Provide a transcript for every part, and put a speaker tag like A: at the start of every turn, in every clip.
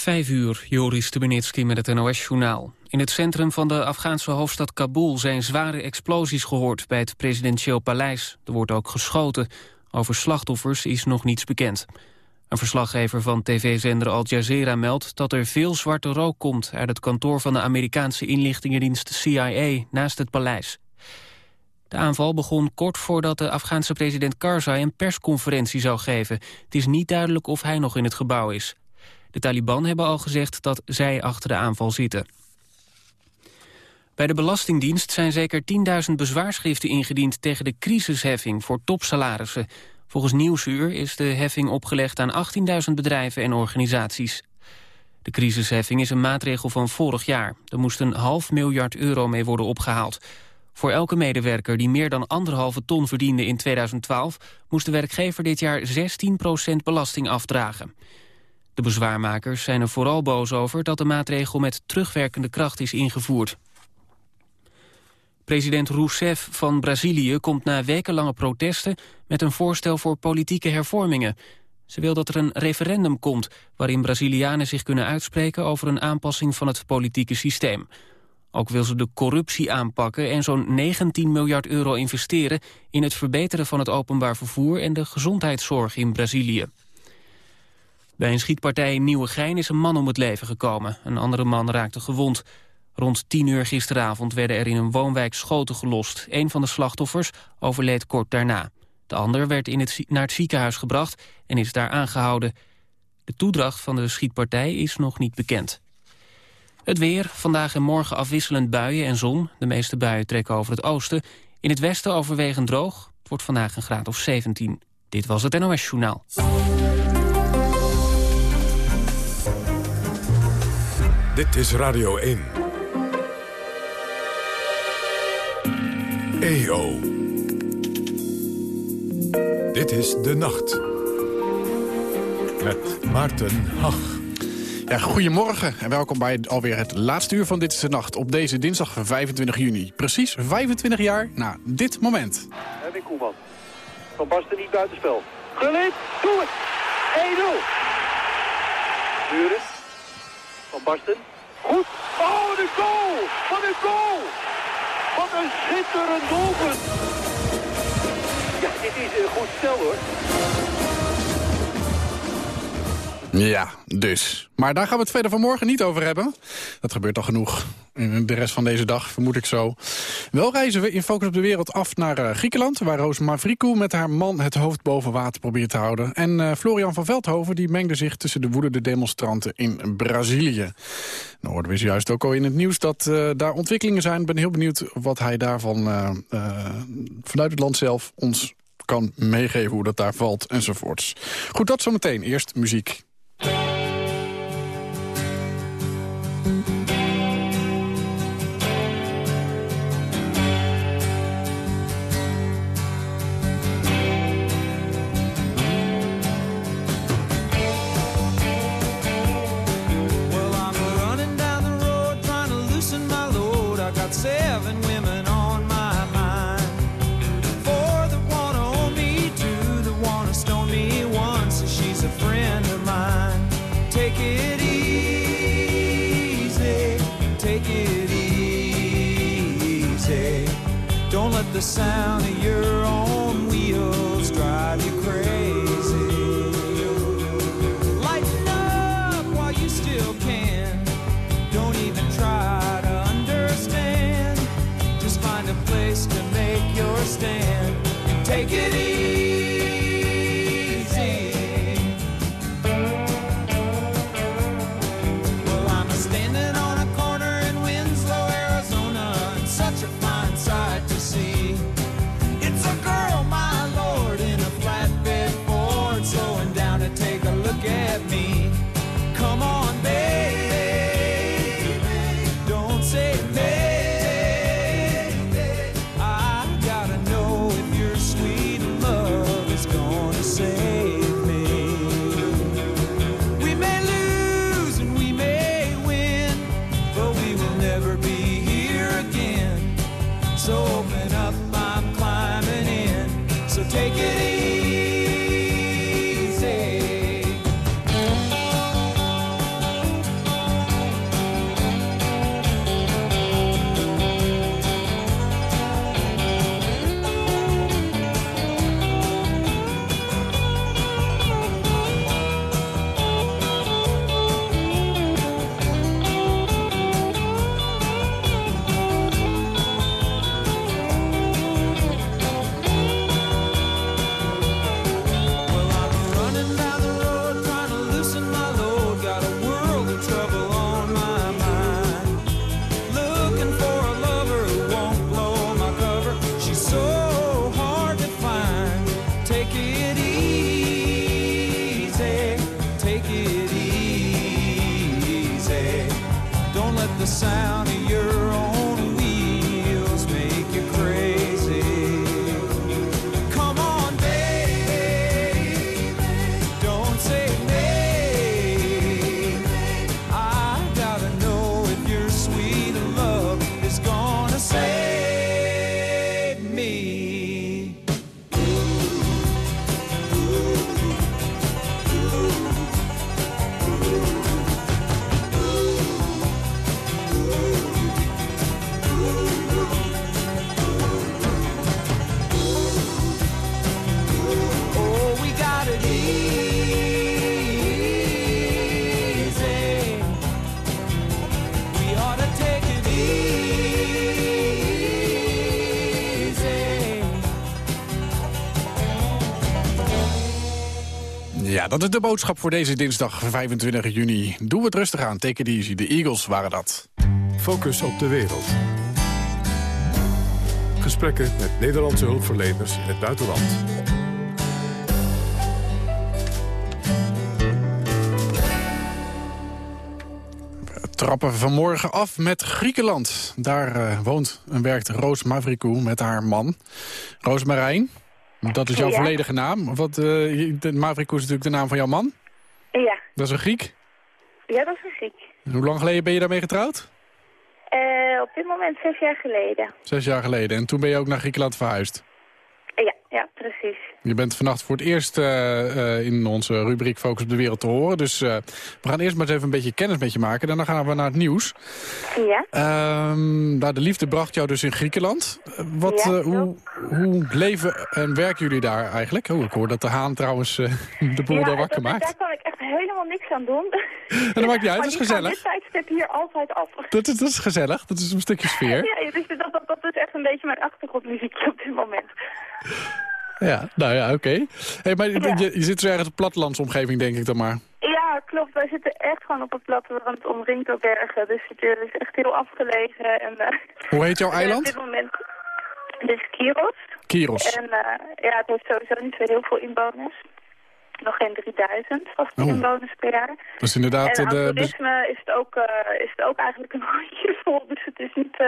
A: Vijf uur, Joris Stubenitski met het NOS-journaal. In het centrum van de Afghaanse hoofdstad Kabul zijn zware explosies gehoord bij het presidentieel paleis. Er wordt ook geschoten. Over slachtoffers is nog niets bekend. Een verslaggever van tv-zender Al Jazeera meldt dat er veel zwarte rook komt uit het kantoor van de Amerikaanse inlichtingendienst CIA naast het paleis. De aanval begon kort voordat de Afghaanse president Karzai een persconferentie zou geven. Het is niet duidelijk of hij nog in het gebouw is. De Taliban hebben al gezegd dat zij achter de aanval zitten. Bij de Belastingdienst zijn zeker 10.000 bezwaarschriften ingediend tegen de crisisheffing voor topsalarissen. Volgens Nieuwsuur is de heffing opgelegd aan 18.000 bedrijven en organisaties. De crisisheffing is een maatregel van vorig jaar. Er moest een half miljard euro mee worden opgehaald. Voor elke medewerker die meer dan anderhalve ton verdiende in 2012... moest de werkgever dit jaar 16% belasting afdragen. De bezwaarmakers zijn er vooral boos over dat de maatregel met terugwerkende kracht is ingevoerd. President Rousseff van Brazilië komt na wekenlange protesten met een voorstel voor politieke hervormingen. Ze wil dat er een referendum komt waarin Brazilianen zich kunnen uitspreken over een aanpassing van het politieke systeem. Ook wil ze de corruptie aanpakken en zo'n 19 miljard euro investeren in het verbeteren van het openbaar vervoer en de gezondheidszorg in Brazilië. Bij een schietpartij in Nieuwegein is een man om het leven gekomen. Een andere man raakte gewond. Rond 10 uur gisteravond werden er in een woonwijk schoten gelost. Een van de slachtoffers overleed kort daarna. De ander werd in het, naar het ziekenhuis gebracht en is daar aangehouden. De toedracht van de schietpartij is nog niet bekend. Het weer, vandaag en morgen afwisselend buien en zon. De meeste buien trekken over het oosten. In het westen overwegend droog. Het wordt vandaag een graad of 17. Dit was het NOS Journaal.
B: Dit is Radio 1. EO. Dit is De Nacht. Met Maarten Hach.
C: Ja, goedemorgen en welkom bij alweer het laatste uur van Dit is de Nacht... op deze dinsdag 25 juni. Precies 25 jaar na dit moment.
D: Erwin Koeman. Van Basten niet buitenspel. Gullit, doe het! 1-0. Buren. Goed. Oh, de goal! Wat een goal! Wat een schitterend doelpunt! Ja, dit is een goed stel hoor.
C: Ja, dus. Maar daar gaan we het verder vanmorgen niet over hebben. Dat gebeurt al genoeg de rest van deze dag, vermoed ik zo. Wel reizen we in Focus op de Wereld af naar uh, Griekenland... waar Roos Mavrikou met haar man het hoofd boven water probeert te houden. En uh, Florian van Veldhoven die mengde zich tussen de woedende demonstranten in Brazilië. Nou hoorden we juist ook al in het nieuws dat uh, daar ontwikkelingen zijn. Ik ben heel benieuwd wat hij daarvan vanuit het land zelf ons kan meegeven... hoe dat daar valt enzovoorts. Goed, dat zometeen. Eerst muziek.
E: Take it easy, take it easy. Don't let the sound of your own
C: dat is de boodschap voor deze dinsdag 25 juni. Doe het rustig aan, take it easy. De Eagles waren dat.
B: Focus op de wereld. Gesprekken met Nederlandse hulpverleners in het buitenland.
C: We trappen vanmorgen af met Griekenland. Daar eh, woont en werkt Roos Mavrikou met haar man. Roos Marijn, dat is jouw
F: Ja.
C: volledige naam. Wat, Mavrikou is natuurlijk de naam van jouw man.
F: Ja,
C: Dat is een Griek.
F: ja dat is een Griek.
C: En Hoe lang geleden ben je daarmee getrouwd?
F: Eh, op dit moment zes jaar geleden.
C: Zes jaar geleden. En toen ben je ook naar Griekenland verhuisd.
F: Ja, ja, precies.
C: Je bent vannacht voor het eerst eh, eh, in onze rubriek Focus op de Wereld te horen. Dus eh, we gaan eerst maar eens even een beetje kennis met je maken. Daarna gaan we naar het nieuws.
F: Ja.
C: Nou, de liefde bracht jou dus in Griekenland. Wat,
F: Ja,
C: hoe, hoe leven en werken jullie daar eigenlijk? Oh, ik hoor dat de haan trouwens de boel
F: ja,
C: daar wakker maakt.
F: daar kan ik echt helemaal niks aan doen.
C: En dat maakt niet uit,
F: Maar
C: dat is gezellig.
F: dit tijdstip hier altijd af.
C: Dat is, dat is gezellig, dat is een stukje sfeer.
F: Ja, dus dat, dat, dat is echt een beetje mijn achtergrondmuziekje op dit moment.
C: Ja, nou ja, oké. Hey, maar
F: Ja.
C: je, je zit zo ergens op plattelandsomgeving, denk ik dan maar.
F: Ja, klopt. Wij zitten echt gewoon op het platteland omringd door bergen. Dus het is echt heel afgelegen. En, eh,
C: Hoe heet jouw
F: Op
C: eiland?
F: dit moment is Kiros.
C: Kiros.
F: En eh, ja, het heeft sowieso niet zo heel veel inwoners. Nog geen 3000 vaste
C: Oh.
F: inwoners per jaar.
C: Is inderdaad
F: en
C: eh,
F: aan
C: de...
F: toerisme is het, ook, eh, is het ook eigenlijk een handje vol. Dus het is niet, eh,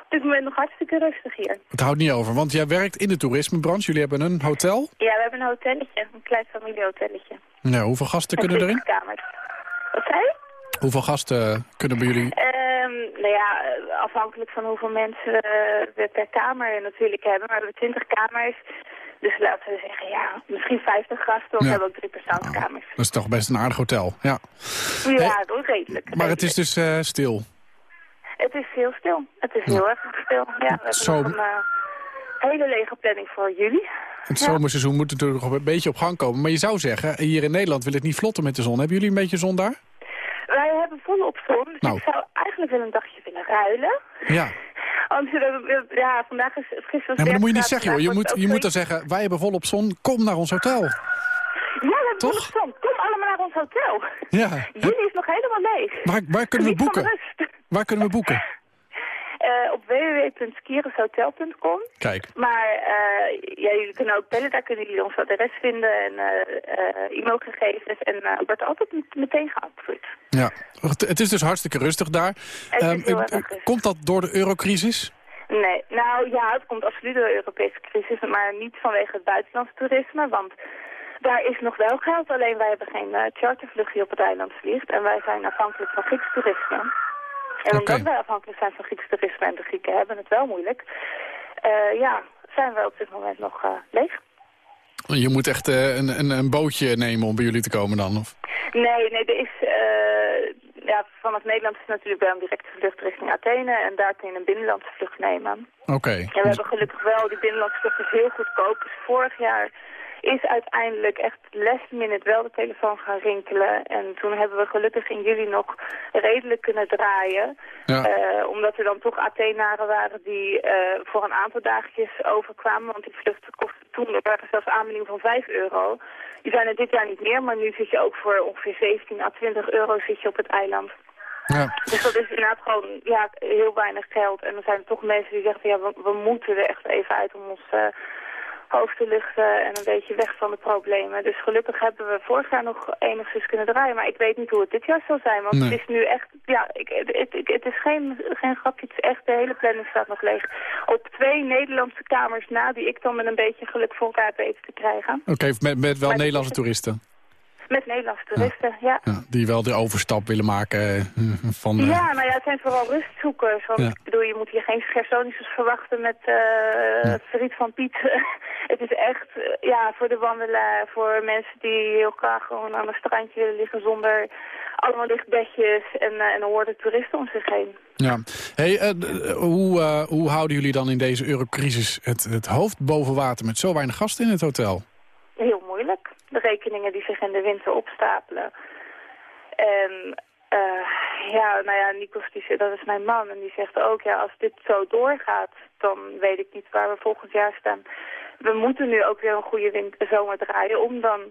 F: op dit moment nog hartstikke rustig hier.
C: Het houdt niet over, want jij werkt in de toerismebranche. Jullie hebben een hotel.
F: Ja, we hebben een hotelletje, een klein familiehotelletje.
C: Nou, hoeveel gasten kunnen erin?
F: 20 kamers. Wat zei je?
C: Hoeveel gasten kunnen bij jullie?
F: Ehm, nou ja, afhankelijk van hoeveel mensen we per kamer natuurlijk hebben. Maar we hebben 20 kamers. Dus laten we zeggen, ja, misschien 50 gasten. Of
C: Ja.
F: we hebben ook drie persoonskamers.
C: Dat is toch best een aardig hotel, ja.
F: Ja, dat is redelijk.
C: Maar het is dus eh, stil.
F: Het is heel stil. Het is heel erg stil. Ja, we hebben een eh, hele lege planning voor jullie.
C: Het
F: Ja.
C: zomerseizoen moet natuurlijk nog een beetje op gang komen. Maar je zou zeggen, hier in Nederland wil het niet vlotten met de zon. Hebben jullie een beetje zon daar?
F: Wij hebben volop zon, dus
C: Nou.
F: ik zou eigenlijk wel een dagje willen ruilen.
C: Ja.
F: Want we hebben- ja, vandaag is gisteren...
C: ja maar dat moet je niet
F: 30
C: zeggen, joh. Je moet, je moet dan zeggen, wij hebben volop zon, kom naar ons hotel.
F: Ja, we hebben
C: Toch?
F: volop zon. Kom allemaal naar ons hotel.
C: Ja.
F: Jullie is nog helemaal leeg.
C: Waar, waar kunnen we boeken? Waar kunnen we boeken?
F: Eh, op www.skiereshotel.com.
C: Kijk,
F: Maar eh, ja, jullie kunnen ook bellen, daar kunnen jullie ons adres vinden en eh, eh, e-mailgegevens. En eh wordt altijd met- meteen geantwoord.
C: ja. Het, het is dus hartstikke rustig daar.
F: Het erg rustig.
C: komt dat door de eurocrisis?
F: Nee, nou ja, het komt absoluut door de Europese crisis, maar niet vanwege het buitenlands toerisme, want daar is nog wel geld. Alleen wij hebben geen chartervlucht die op het eiland vliegt en wij zijn afhankelijk van Grieks En omdat wij afhankelijk zijn van Grieks toerisme en de Grieken hebben het wel moeilijk, eh, ja, zijn we op dit moment nog eh, leeg.
C: Je moet echt eh, een, een, een bootje nemen om bij jullie te komen dan? Of?
F: Nee, nee, er is... ja, vanaf Nederland is natuurlijk wel een directe vlucht richting Athene... en daar kun je een binnenlandse vlucht nemen.
C: Oké.
F: En we hebben gelukkig wel, die binnenlandse vlucht is heel goedkoop. Dus vorig jaar is uiteindelijk echt last minute wel de telefoon gaan rinkelen. En toen hebben we gelukkig in juli nog redelijk kunnen draaien.
C: Ja.
F: Eh, omdat er dan toch Athenaren waren die eh, voor een aantal dagjes overkwamen. Want die vluchten kostten toen, er waren zelfs aanbiedingen van 5 euro. Die zijn er dit jaar niet meer, maar nu zit je ook voor ongeveer 17 à 20 euro zit je op het eiland.
C: Ja.
F: Dus dat is inderdaad gewoon ja, heel weinig geld. En er zijn toch mensen die zeggen, ja, we, we moeten er echt even uit om ons, eh, hoofd te luchten en een beetje weg van de problemen. Dus gelukkig hebben we vorig jaar nog enigszins kunnen draaien. Maar ik weet niet hoe het dit jaar zal zijn. Want
C: Nee.
F: het is nu echt, ja, ik, het, het, het is geen, geen grapje. Het is echt, de hele planning staat nog leeg. Op twee Nederlandse kamers na, die ik dan met een beetje geluk voor elkaar heb weten te krijgen.
C: Oké, met, met wel
F: Maar-
C: Nederlandse toeristen.
F: Met Nederlandse toeristen, ja.
C: Ja, die wel de overstap willen maken eh, van... eh,
F: Ja, nou ja, het zijn vooral rustzoekers. Want
C: Ja.
F: ik bedoel, je moet hier geen Gersonisus verwachten met eh Friet van Piet. het is echt, ja, voor de wandelaar, voor mensen die heel graag gewoon aan een strandje willen liggen zonder allemaal lichtbedjes en, eh, en hoorde toeristen om zich heen.
C: Ja. Hey, hoe, hoe houden jullie dan in deze eurocrisis het, het hoofd boven water... met zo weinig gasten in het hotel?
F: De rekeningen die zich in de winter opstapelen. En eh, ja, nou ja, Nikos, die, dat is mijn man, en die zegt ook, ja, als dit zo doorgaat, dan weet ik niet waar we volgend jaar staan. We moeten nu ook weer een goede winter, zomer draaien om dan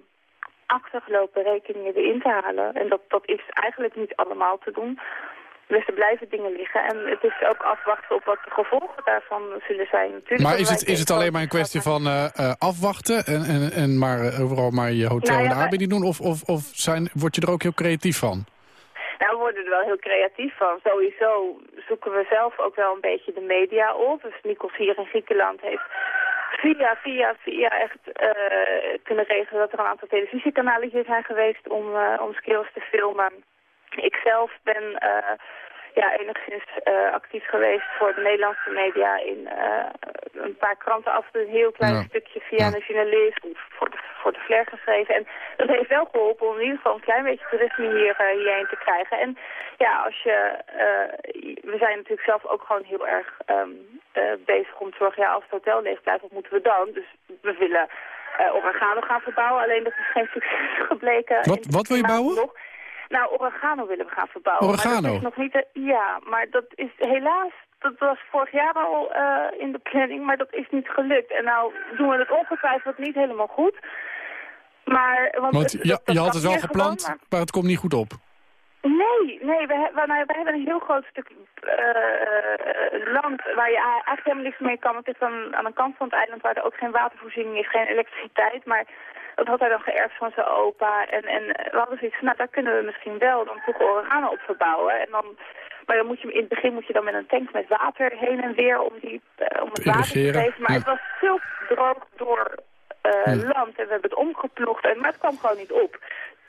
F: achtergelopen rekeningen weer in te halen. En dat, dat is eigenlijk niet allemaal te doen. Dus er blijven dingen liggen. En het is ook afwachten op wat de gevolgen daarvan zullen zijn. Natuurlijk
C: Maar is het, is het alleen maar een kwestie van eh, eh, afwachten... en, en, en maar eh, overal maar je hotel
F: Nou ja,
C: en de aanbieding doen? Of, of, of zijn, word je er ook heel creatief van?
F: Nou, we worden er wel heel creatief van. Sowieso zoeken we zelf ook wel een beetje de media op. Dus Nikos hier in Griekenland heeft via, via, via echt kunnen regelen dat er een aantal televisiekanalen hier zijn geweest om, eh om skills te filmen. Ik zelf ben eh, ja, enigszins eh, actief geweest voor de Nederlandse media in eh, een paar kranten af en een heel klein
C: Ja.
F: stukje via
C: Ja.
F: een journalist voor de, voor de flair geschreven. En dat heeft wel geholpen om in ieder geval een klein beetje toerisme hier, hierheen te krijgen. En ja, als je, we zijn natuurlijk zelf ook gewoon heel erg ehm, eh, bezig om te zorgen, ja, als het hotel leeg blijft, wat moeten we dan? Dus we willen oregano gaan verbouwen, alleen dat is geen succes gebleken.
C: Wat- wat wil je bouwen?
F: nog. Nou, oregano willen we gaan verbouwen. Maar
C: Oregano?
F: dat is nog niet ja, maar dat is helaas... Dat was vorig jaar al eh, in de planning, maar dat is niet gelukt. En nou doen we het ongetwijfeld niet helemaal goed. Maar, want
C: Want
F: het-
C: ja,
F: dat- dat
C: je had het wel gepland, maar het komt niet goed op.
F: Nee, nee, we, we, nou, we hebben een heel groot stuk eh, land waar je eigenlijk helemaal niks mee kan. Het ligt aan, aan een kant van het eiland waar er ook geen watervoorziening is, geen elektriciteit. Maar dat had hij dan geërfd van zijn opa. En, en we hadden zoiets van, nou daar kunnen we misschien wel dan toch oregano op verbouwen. En dan, maar dan moet je, in het begin moet je dan met een tank met water heen en weer om, die, eh, om het
C: Te
F: water te geven. Maar
C: ja.
F: het was veel droog door eh, land en we hebben het omgeploegd. En, maar het kwam gewoon niet op.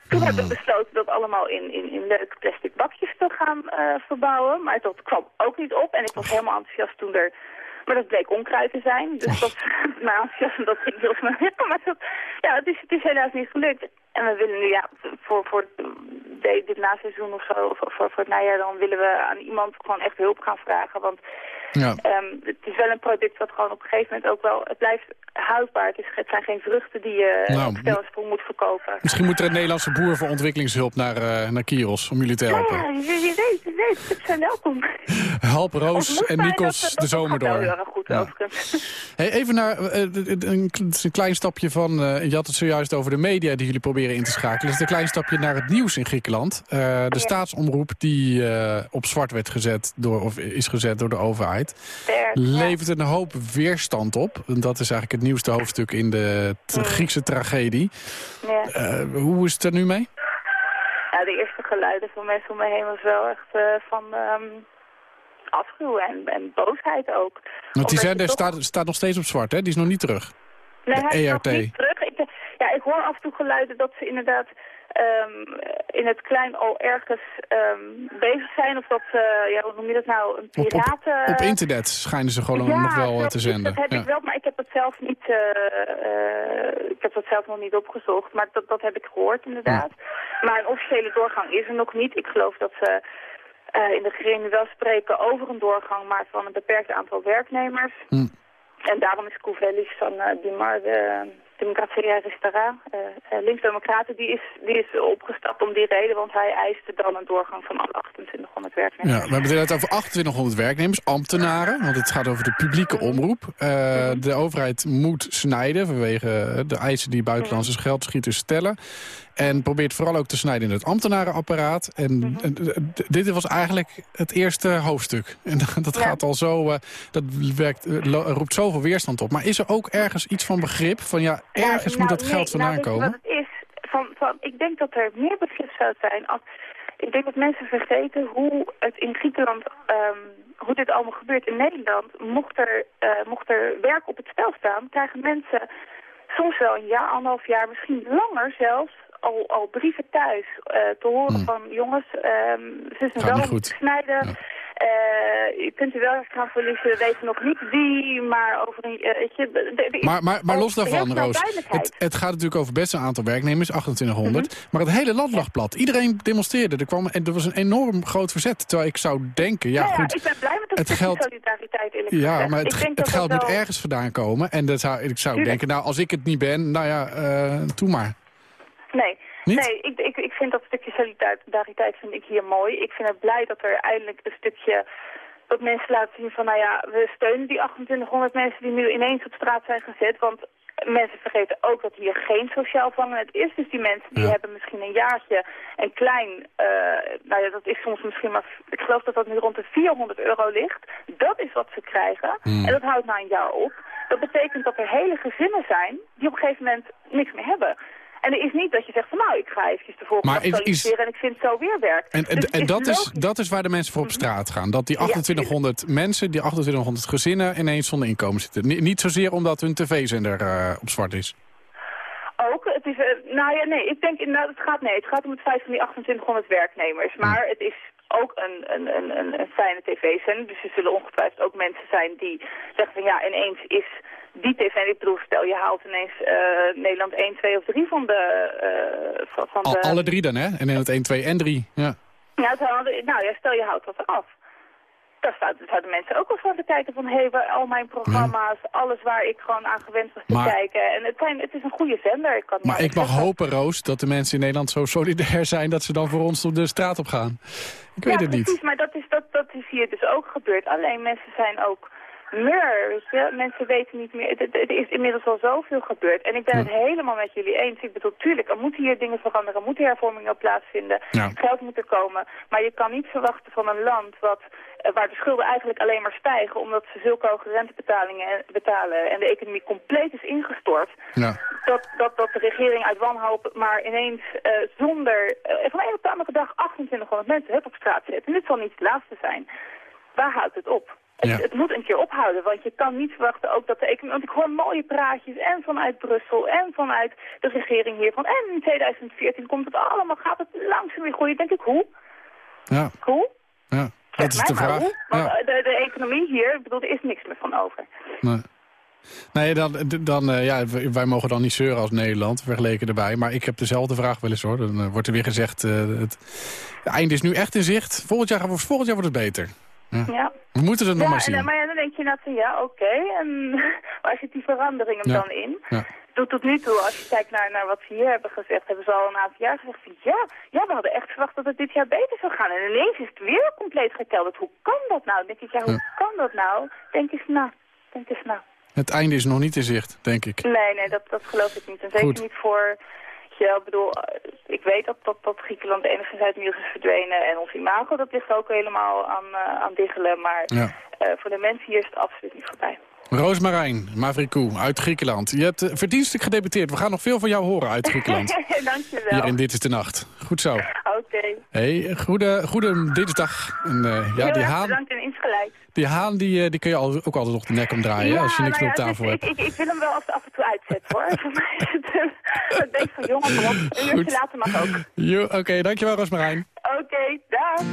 F: Toen hebben we besloten dat allemaal in, in, in leuke plastic bakjes te gaan eh, verbouwen. Maar dat kwam ook niet op. En ik was helemaal enthousiast toen er... Maar dat bleek onkruid te zijn. Dus dat, mijn enthousiasme dat ging heel snel. Ja, maar dat, ja, het is, het is helaas niet gelukt. En we willen nu, ja, voor, voor de- dit naseizoen of zo, of voor, voor het najaar, dan willen we aan iemand gewoon echt hulp gaan vragen. Want
C: Ja.
F: Ehm, het is wel een product wat gewoon op een gegeven moment ook wel... Het blijft houdbaar. Het, is, het zijn geen vruchten die je
C: Nou,
F: op stel en sprong moet verkopen.
C: Misschien moet er een Nederlandse boer voor ontwikkelingshulp naar, eh, naar Kiros om jullie te helpen.
F: Ja, wie weet, wie weet. Het zijn welkom.
C: Help Roos en Nikos
F: dat-
C: de zomer door.
F: heel erg goed,
C: Ja. Hey, even naar eh, een, een klein stapje van... eh, je had het zojuist over de media die jullie proberen in te schakelen. Het is een klein stapje naar het nieuws in Griekenland. Eh, de staatsomroep die eh, op zwart werd gezet door, of is gezet door de overheid...
F: Ja.
C: levert een hoop weerstand op. En dat is eigenlijk het nieuwste hoofdstuk in de t-
F: Mm.
C: Griekse tragedie.
F: Ja.
C: Eh, hoe is het er nu mee?
F: Ja, de eerste geluiden van mensen om me heen was wel echt van ehm afschuw en, en boosheid ook.
C: Want die zender
F: toch-
C: staat, staat nog steeds op zwart, hè? Die is nog niet terug.
F: Nee,
C: De
F: hij is nog niet terug. Ik, ja, ik hoor af en toe geluiden dat ze inderdaad ehm, in het klein al ergens ehm, bezig zijn. Of dat ze, ja, hoe noem je dat nou, een
C: Op, op,
F: piraten...
C: op internet schijnen ze gewoon
F: ja,
C: nog wel eh,
F: dat-
C: te zenden.
F: Dat heb
C: Ja.
F: ik wel, maar ik heb het zelf niet, eh, eh, ik heb dat zelf nog niet opgezocht. Maar dat, dat heb ik gehoord inderdaad. Maar een officiële doorgang is er nog niet. Ik geloof dat ze in de regering wel spreken over een doorgang, maar van een beperkt aantal werknemers.
C: Hm.
F: En daarom is Kouvelis van uh, Dimar, de Democratia Restaurant, uh, uh, linksdemocraten, die is, die is opgestapt om die reden, want hij eiste dan een doorgang van alle 2800 werknemers.
C: Ja, we hebben het over 2800 werknemers, ambtenaren, want het gaat over de publieke omroep. Uh, de overheid moet snijden vanwege de eisen die buitenlandse geldschieters stellen. En probeert vooral ook te snijden in het ambtenarenapparaat. En
F: Mhm.
C: eh, dit was eigenlijk het eerste hoofdstuk. En dat
F: Ja.
C: gaat al zo, eh, dat werkt, eh, roept zoveel weerstand op. Maar is er ook ergens iets van begrip? Van ja, ergens
F: Nou,
C: moet
F: nou,
C: dat geld vandaan
F: nou, je
C: komen?
F: wat het is? Van, van, ik denk dat er meer begrip zou zijn als... Ik denk dat mensen vergeten hoe het in Griekenland... ehm, hoe dit allemaal gebeurt in Nederland. Mocht er, mocht er werk op het spel staan, krijgen mensen soms wel een jaar, anderhalf jaar, misschien langer zelfs... Al, al brieven thuis eh, te horen
C: Hmm.
F: van jongens, ehm ze is
C: Gaat
F: wel
C: goed.
F: te snijden.
C: Ja.
F: Eh, je kunt u wel gaan verliezen, we weten nog niet wie, maar over een... eh, weet je, de- de- de-
C: Maar, maar, maar los daarvan, Roos. Het, het gaat natuurlijk over best een aantal werknemers, 2800.
F: Mhm.
C: Maar het hele land lag plat. Iedereen demonstreerde. Er, kwam, en er was een enorm groot verzet. Terwijl ik zou denken, ja
F: Nou
C: goed...
F: ik ben blij met het,
C: geld-
F: solidariteit eerlijk
C: Ja, maar het, het geld moet
F: wel-
C: ergens vandaan komen. En dat zou, ik zou
F: Tuurlijk.
C: denken, nou, als ik het niet ben, nou ja, eh doe maar.
F: Nee,
C: Niet?
F: nee ik, ik, ik vind dat stukje solidariteit vind ik hier mooi. Ik vind het blij dat er eindelijk een stukje... dat mensen laten zien van, nou ja, we steunen die 2800 mensen die nu ineens op straat zijn gezet. Want mensen vergeten ook dat hier geen sociaal vangnet is. Dus die mensen die
C: Ja.
F: hebben misschien een jaartje een klein... eh, nou ja, dat is soms misschien maar... Ik geloof dat dat nu rond de 400 euro ligt. Dat is wat ze krijgen.
C: Hmm.
F: En dat houdt na een jaar op. Dat betekent dat er hele gezinnen zijn die op een gegeven moment niks meer hebben. En er is niet dat je zegt van nou, ik ga eventjes
C: Maar is-
F: solliciteren en ik vind zo weer werk.
C: En, en,
F: Dus het
C: en dat, is,
F: logisch.
C: Dat is waar de mensen voor op straat gaan. Dat die 2800 mensen, die 2800 gezinnen ineens zonder inkomen zitten. Ni- niet zozeer omdat hun tv-zender eh, op zwart is.
F: Ook, het is, eh, nou ja, nee, ik denk inderdaad, het gaat, nee, het gaat om het feit van die 2800 werknemers. Maar het is ook een, een, een, een, een fijne tv-zender. Dus er zullen ongetwijfeld ook mensen zijn die zeggen van ja, ineens is die tv, en ik bedoel, stel je haalt ineens eh, Nederland 1, 2 of 3 van de... eh, van, de
C: alle drie dan, hè? En het 1, 2 en 3. Ja.
F: Hadden- nou ja, stel je houdt dat af. Daar zouden, zouden mensen ook wel van te kijken van... hé, hey, al mijn programma's, alles waar ik gewoon aan gewend was te
C: Maar-
F: kijken. En het, zijn, het is een goede zender. Ik kan
C: Maar ik mag
F: zeggen.
C: hopen, Roos, dat de mensen in Nederland zo solidair zijn... dat ze dan voor ons op de straat op gaan. Ik weet het niet.
F: precies, maar dat is, dat, dat is hier dus ook gebeurd. Alleen mensen zijn ook weet je. Mensen weten niet meer. Het, het- het is inmiddels al zoveel gebeurd. En ik ben
C: Ja.
F: het helemaal met jullie eens. Ik bedoel, tuurlijk, er moeten hier dingen veranderen. Er moeten hervormingen plaatsvinden.
C: Ja.
F: Geld moet er komen. Maar je kan niet verwachten van een land wat, eh, waar de schulden eigenlijk alleen maar stijgen... omdat ze zulke hoge rentebetalingen betalen en de economie compleet is ingestort...
C: Ja.
F: Dat, dat, dat de regering uit wanhoop maar ineens eh, zonder... eh, van de ene op de andere dag 2800 mensen op straat zet. En dit zal niet de laatste zijn. Waar houdt het op? Het,
C: Ja.
F: het moet een keer ophouden, want je kan niet verwachten ook dat de economie... Want ik hoor mooie praatjes en vanuit Brussel en vanuit de regering hiervan. En in 2014 komt het allemaal, gaat het langzaam weer groeien. Denk ik, hoe?
C: Ja.
F: Hoe?
C: ja. Dat is de vraag.
F: hoe. Want
C: Ja.
F: de, de economie hier, ik bedoel, er is niks meer van over.
C: Nee. Nee, dan, dan eh, ja, wij mogen dan niet zeuren als Nederland, vergeleken erbij. Maar ik heb dezelfde vraag wel eens hoor. Dan eh, wordt er weer gezegd, eh, het einde is nu echt in zicht. Volgend jaar, volgend jaar wordt het beter.
F: Ja.
C: We moeten het nog
F: Ja,
C: maar
F: en,
C: zien.
F: dan- maar ja, dan denk je net van ja, oké. En waar zit die verandering hem
C: Ja.
F: dan in?
C: Ja.
F: Tot, tot nu toe, als je kijkt naar, naar wat ze hier hebben gezegd, hebben ze al een aantal jaar gezegd van ja, ja, we hadden echt verwacht dat het dit jaar beter zou gaan. En ineens is het weer compleet gekelderd. Hoe kan dat nou? Dan denk ik, ja, hoe kan dat nou? Denk eens na. Denk eens na.
C: Het einde is nog niet in zicht, denk ik.
F: Nee, nee, dat, dat geloof ik niet. En zeker
C: Goed.
F: niet voor, ja, ik bedoel, eh, ik weet dat, dat, dat Griekenland enigszins uit nieuws is verdwenen. En ons imago, dat ligt ook helemaal aan, eh, aan diggelen. Maar
C: Ja.
F: eh, voor de mensen hier is het absoluut niet voorbij.
C: Roosmarijn Mavrikou uit Griekenland. Je hebt verdienstelijk gedebuteerd. We gaan nog veel van jou horen uit Griekenland.
F: Dankjewel.
C: Hier in Dit is de Nacht. Goed zo.
F: Oké.
C: Hey, goede, goede dinsdag. En, eh, ja,
F: Heel
C: die haan,
F: bedankt en insgelijk.
C: die haan die, eh, die kun je al, ook altijd nog de nek omdraaien. als je niks
F: nou
C: meer op tafel
F: dus
C: hebt.
F: ik, ik, ik wil hem wel af, af en toe uitzetten hoor. Voor mij is het... ik denk van jongen, op. Een uurtje later mag ook.
C: Oké, dankjewel Roosmarijn.
F: Oké, dag.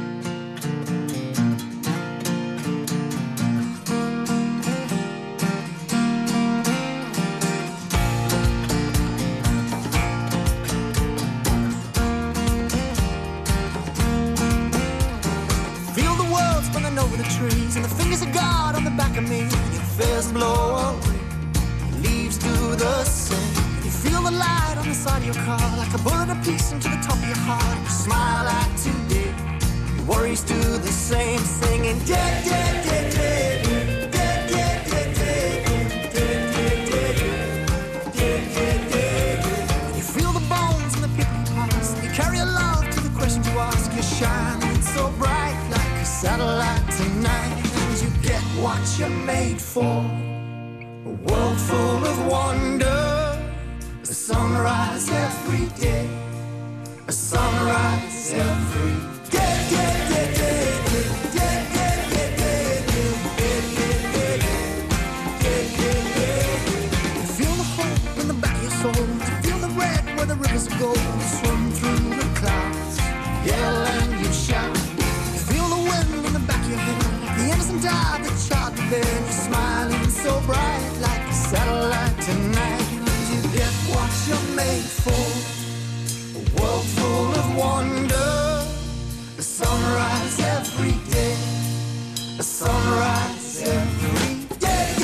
G: The trees and the fingers of God on the back of me. Your fears blow away, leaves do the same. You feel the light on the side of your car like a bullet apiece into the top of your heart. You smile at today, your worries do the same, singing dead, dead, dead, dead. what you're made for. A world full of wonder. A sunrise every day. A sunrise every day. day, day, day. Feel the hope in the back of your soul. Feel the red where the rivers. wonder the sunrise every day, the sunrise every day.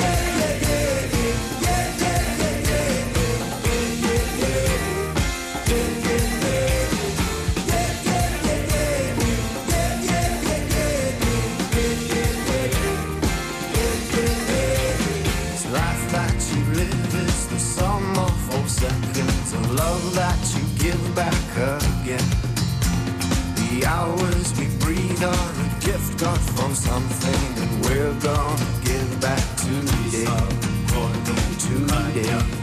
G: love that you give back again. The hours we breathe are a gift got from something, and we're gonna give back today. Today. Today,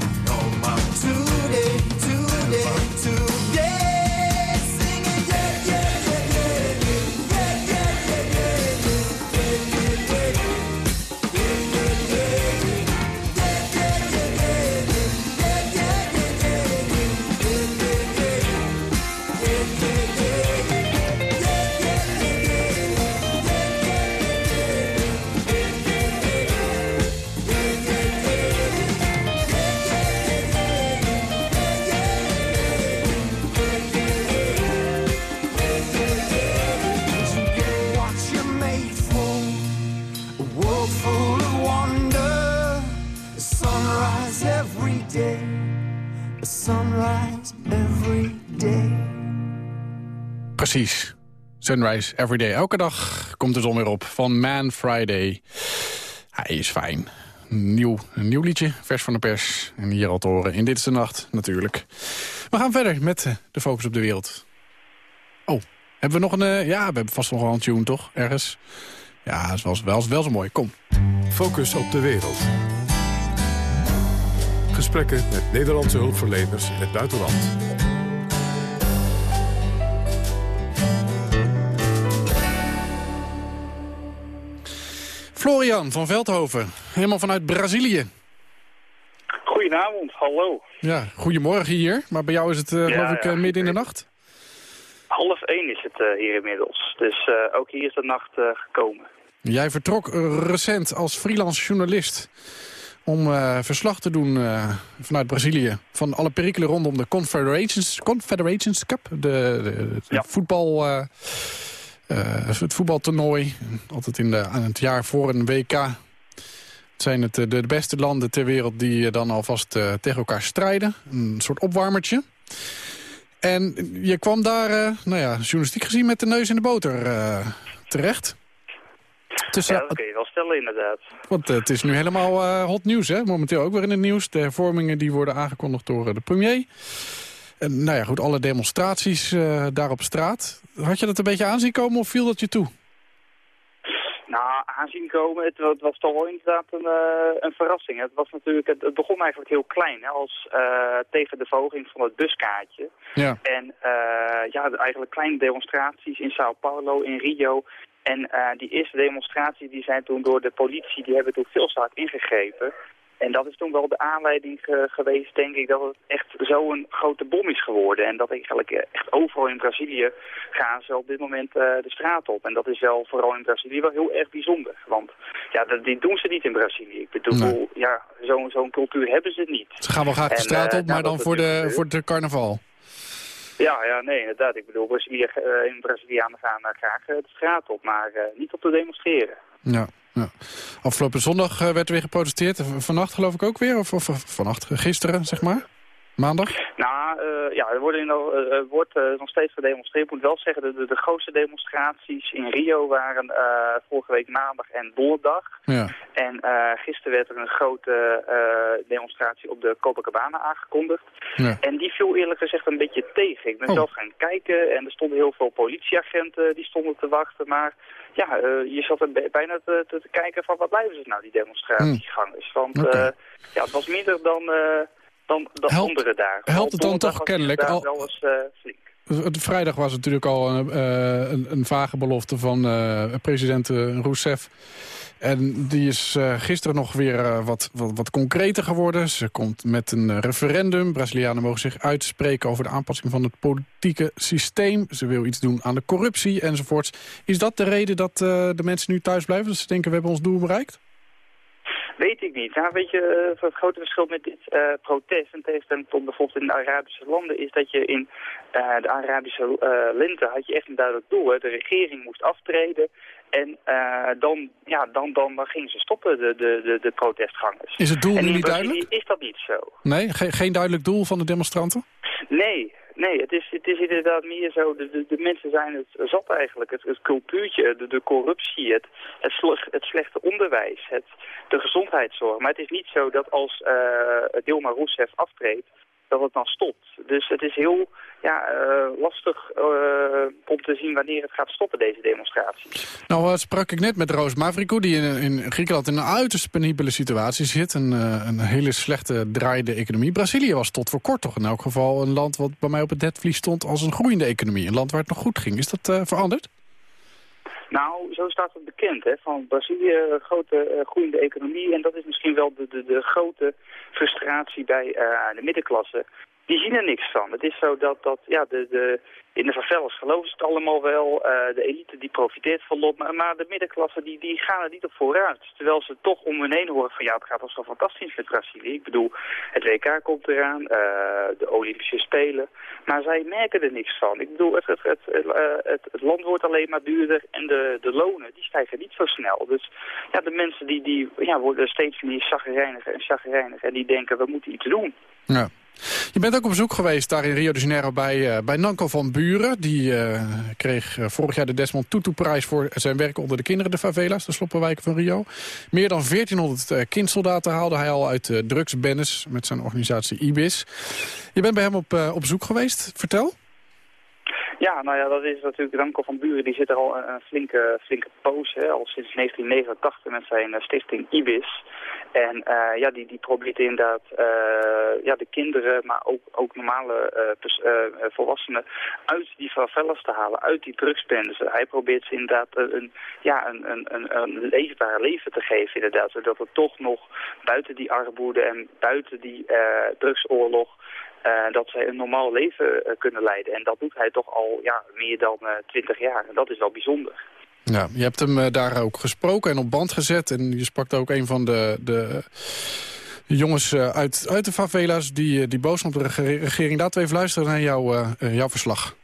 C: Precies. Sunrise Everyday. Elke dag komt de zon weer op van Man Friday. Hij is fijn. Nieuw, een nieuw liedje, vers van de pers. En hier al te horen in Dit is de Nacht, natuurlijk. We gaan verder met eh, de focus op de wereld. Oh, hebben we nog een... eh, ja, we hebben vast nog een tune, toch? Ergens. Ja, dat wel, wel, wel zo mooi. Kom.
B: Focus op de wereld. Gesprekken met Nederlandse hulpverleners in het buitenland.
C: Florian van Veldhoven, helemaal vanuit Brazilië.
H: Goedenavond, hallo.
C: Ja, goedemorgen hier. Maar bij jou is het, eh, geloof ik, eh,
H: ja,
C: midden in de nacht?
H: Half één is het eh, hier inmiddels. Dus ook hier is de nacht gekomen.
C: Jij vertrok recent als freelance journalist om verslag te doen vanuit Brazilië... van alle perikelen rondom de Confederations, Confederations Cup, de, de, de
H: Ja.
C: voetbal, eh, eh, het voetbaltoernooi. Altijd in de, aan het jaar voor een WK. Het zijn het eh, de, beste landen ter wereld die eh, dan alvast tegen elkaar strijden. Een soort opwarmertje. En je kwam daar, nou ja, journalistiek gezien met de neus in de boter terecht. Tussen,
H: Ja, dat kun je wel stellen inderdaad.
C: want het is nu helemaal hot nieuws, hè? Momenteel ook weer in het nieuws. De hervormingen die worden aangekondigd door de premier. En nou ja, goed, alle demonstraties eh, daar op straat. Had je dat een beetje aanzien komen of viel dat je toe?
H: Nou, aanzien komen, het, wa- het was toch wel inderdaad een, eh, een verrassing. Het, was natuurlijk, het, het begon eigenlijk heel klein, hè, als eh, tegen de verhoging van het buskaartje.
C: Ja.
H: En ja, eigenlijk kleine demonstraties in Sao Paulo, in Rio. En die eerste demonstraties die zijn toen door de politie, die hebben toen veel sterk ingegrepen. En dat is toen wel de aanleiding ge- geweest, denk ik, dat het echt zo'n grote bom is geworden. En dat eigenlijk eh, echt overal in Brazilië gaan ze op dit moment eh, de straat op. En dat is wel vooral in Brazilië wel heel erg bijzonder. Want ja, dat, die doen ze niet in Brazilië. Ik bedoel,
C: Nee.
H: ja, zo'n zo'n cultuur hebben ze niet.
C: Ze gaan wel graag de straat
H: eh,
C: op, maar
H: nou,
C: dan voor de, voor de carnaval.
H: Ja, ja, nee, inderdaad. Ik bedoel, Brazilië, in Brazilianen gaan graag de straat op, maar niet op te demonstreren.
C: Ja, ja. Afgelopen zondag eh, werd er weer geprotesteerd. Vannacht geloof ik ook weer, of, of, vannacht, gisteren, zeg maar. Maandag?
H: Nou, eh, ja, er worden in, eh, er wordt eh, nog steeds gedemonstreerd. Ik moet wel zeggen, de, de, de grootste demonstraties in Rio waren vorige week maandag en donderdag.
C: Ja.
H: En gisteren werd er een grote demonstratie op de Copacabana aangekondigd.
C: Ja.
H: En die viel eerlijk gezegd een beetje tegen. Ik ben
C: Oh.
H: zelf gaan kijken en er stonden heel veel politieagenten die stonden te wachten. Maar ja, je zat er bij- bijna te, te, kijken van wat blijven ze nou, die demonstratiegangers. Want
C: Oké.
H: eh, ja, het was minder dan, dan, dan
C: Helpt-
H: andere dagen.
C: helpt het dan toch kennelijk al-
H: wel eens eh, flink.
C: Vrijdag was natuurlijk al een, eh, een, een vage belofte van eh, president Rousseff. En die is gisteren nog weer wat, wat, wat concreter geworden. Ze komt met een referendum. Brazilianen mogen zich uitspreken over de aanpassing van het politieke systeem. Ze wil iets doen aan de corruptie enzovoorts. Is dat de reden dat de mensen nu thuis blijven? Dat ze denken, we hebben ons doel bereikt?
H: Weet ik niet. Nou, weet je, eh, het grote verschil met dit eh, protest in tegenstelling tot bijvoorbeeld in de Arabische landen is dat je in eh, de Arabische lente had je echt een duidelijk doel. Hè. De regering moest aftreden en dan, ja, dan, dan, dan gingen ze stoppen, de, de, de, de protestgangers.
C: Is het doel
H: en
C: nu niet duidelijk?
H: is dat niet zo.
C: Nee, Ge- geen duidelijk doel van de demonstranten?
H: Nee, nee, het is, het is inderdaad meer zo, de, de, mensen zijn het zat eigenlijk. Het, het cultuurtje, de, de corruptie, het, het, het slechte onderwijs, het, de gezondheidszorg. Maar het is niet zo dat als eh Dilma Rousseff aftreedt, dat het dan stopt. Dus het is heel ja, eh, lastig eh, om te zien wanneer het gaat stoppen, deze demonstraties.
C: Nou, eh, sprak ik net met Roos Mavrikou, die in, in Griekenland in een uiterst penibele situatie zit. Een, een hele slechte draaiende economie. Brazilië was tot voor kort toch in elk geval een land wat bij mij op het netvlies stond als een groeiende economie. Een land waar het nog goed ging. Is dat veranderd?
H: Nou, zo staat het bekend, hè, van Brazilië, een grote eh, groeiende economie. En dat is misschien wel de, de, de grote frustratie bij eh, de middenklasse. Die zien er niks van. Het is zo dat, dat ja, de, de, in de favelas geloven ze het allemaal wel. eh, de elite die profiteert volop. Maar, maar de middenklasse die, die gaan er niet op vooruit. Terwijl ze toch om hun heen horen van ja, het gaat al zo fantastisch met Brazilië. Ik bedoel, het WK komt eraan, eh, de Olympische Spelen. Maar zij merken er niks van. Ik bedoel, het, het, het, het, eh, het, het land wordt alleen maar duurder en de, de lonen die stijgen niet zo snel. Dus ja, de mensen die, die ja, worden steeds meer chagrijniger en chagrijniger. En die denken, we moeten iets doen.
C: Ja. Je bent ook op bezoek geweest daar in Rio de Janeiro bij, eh, bij Nanko van Buren. Die eh, kreeg eh, vorig jaar de Desmond Tutu-prijs voor zijn werk onder de kinderen, de favela's, de sloppenwijken van Rio. Meer dan 1400 eh, kindsoldaten haalde hij al uit uh, drugsbennis met zijn organisatie IBIS. Je bent bij hem op, uh, op bezoek geweest. Vertel.
H: Ja, nou ja, dat is natuurlijk Danko van Buren. Die zit er al een flinke, flinke poos, hè, al sinds 1989 met zijn uh, stichting IBIS. En uh, ja, die, die probeert inderdaad uh, ja, de kinderen, maar ook, ook normale volwassenen uit die favelas te halen, uit die drugsbendes. Hij probeert ze inderdaad een, ja, een, een, een, leefbaar leven te geven, inderdaad. Zodat het toch nog buiten die armoede en buiten die drugsoorlog uh, dat zij een normaal leven uh, kunnen leiden. En dat doet hij toch al ja, meer dan twintig jaar. En dat is wel bijzonder.
C: Ja, je hebt hem uh, daar ook gesproken en op band gezet. En je sprak ook een van de, de jongens uit, uit de favela's die, die boos op de regering. Laten we even luisteren naar jou, jouw verslag.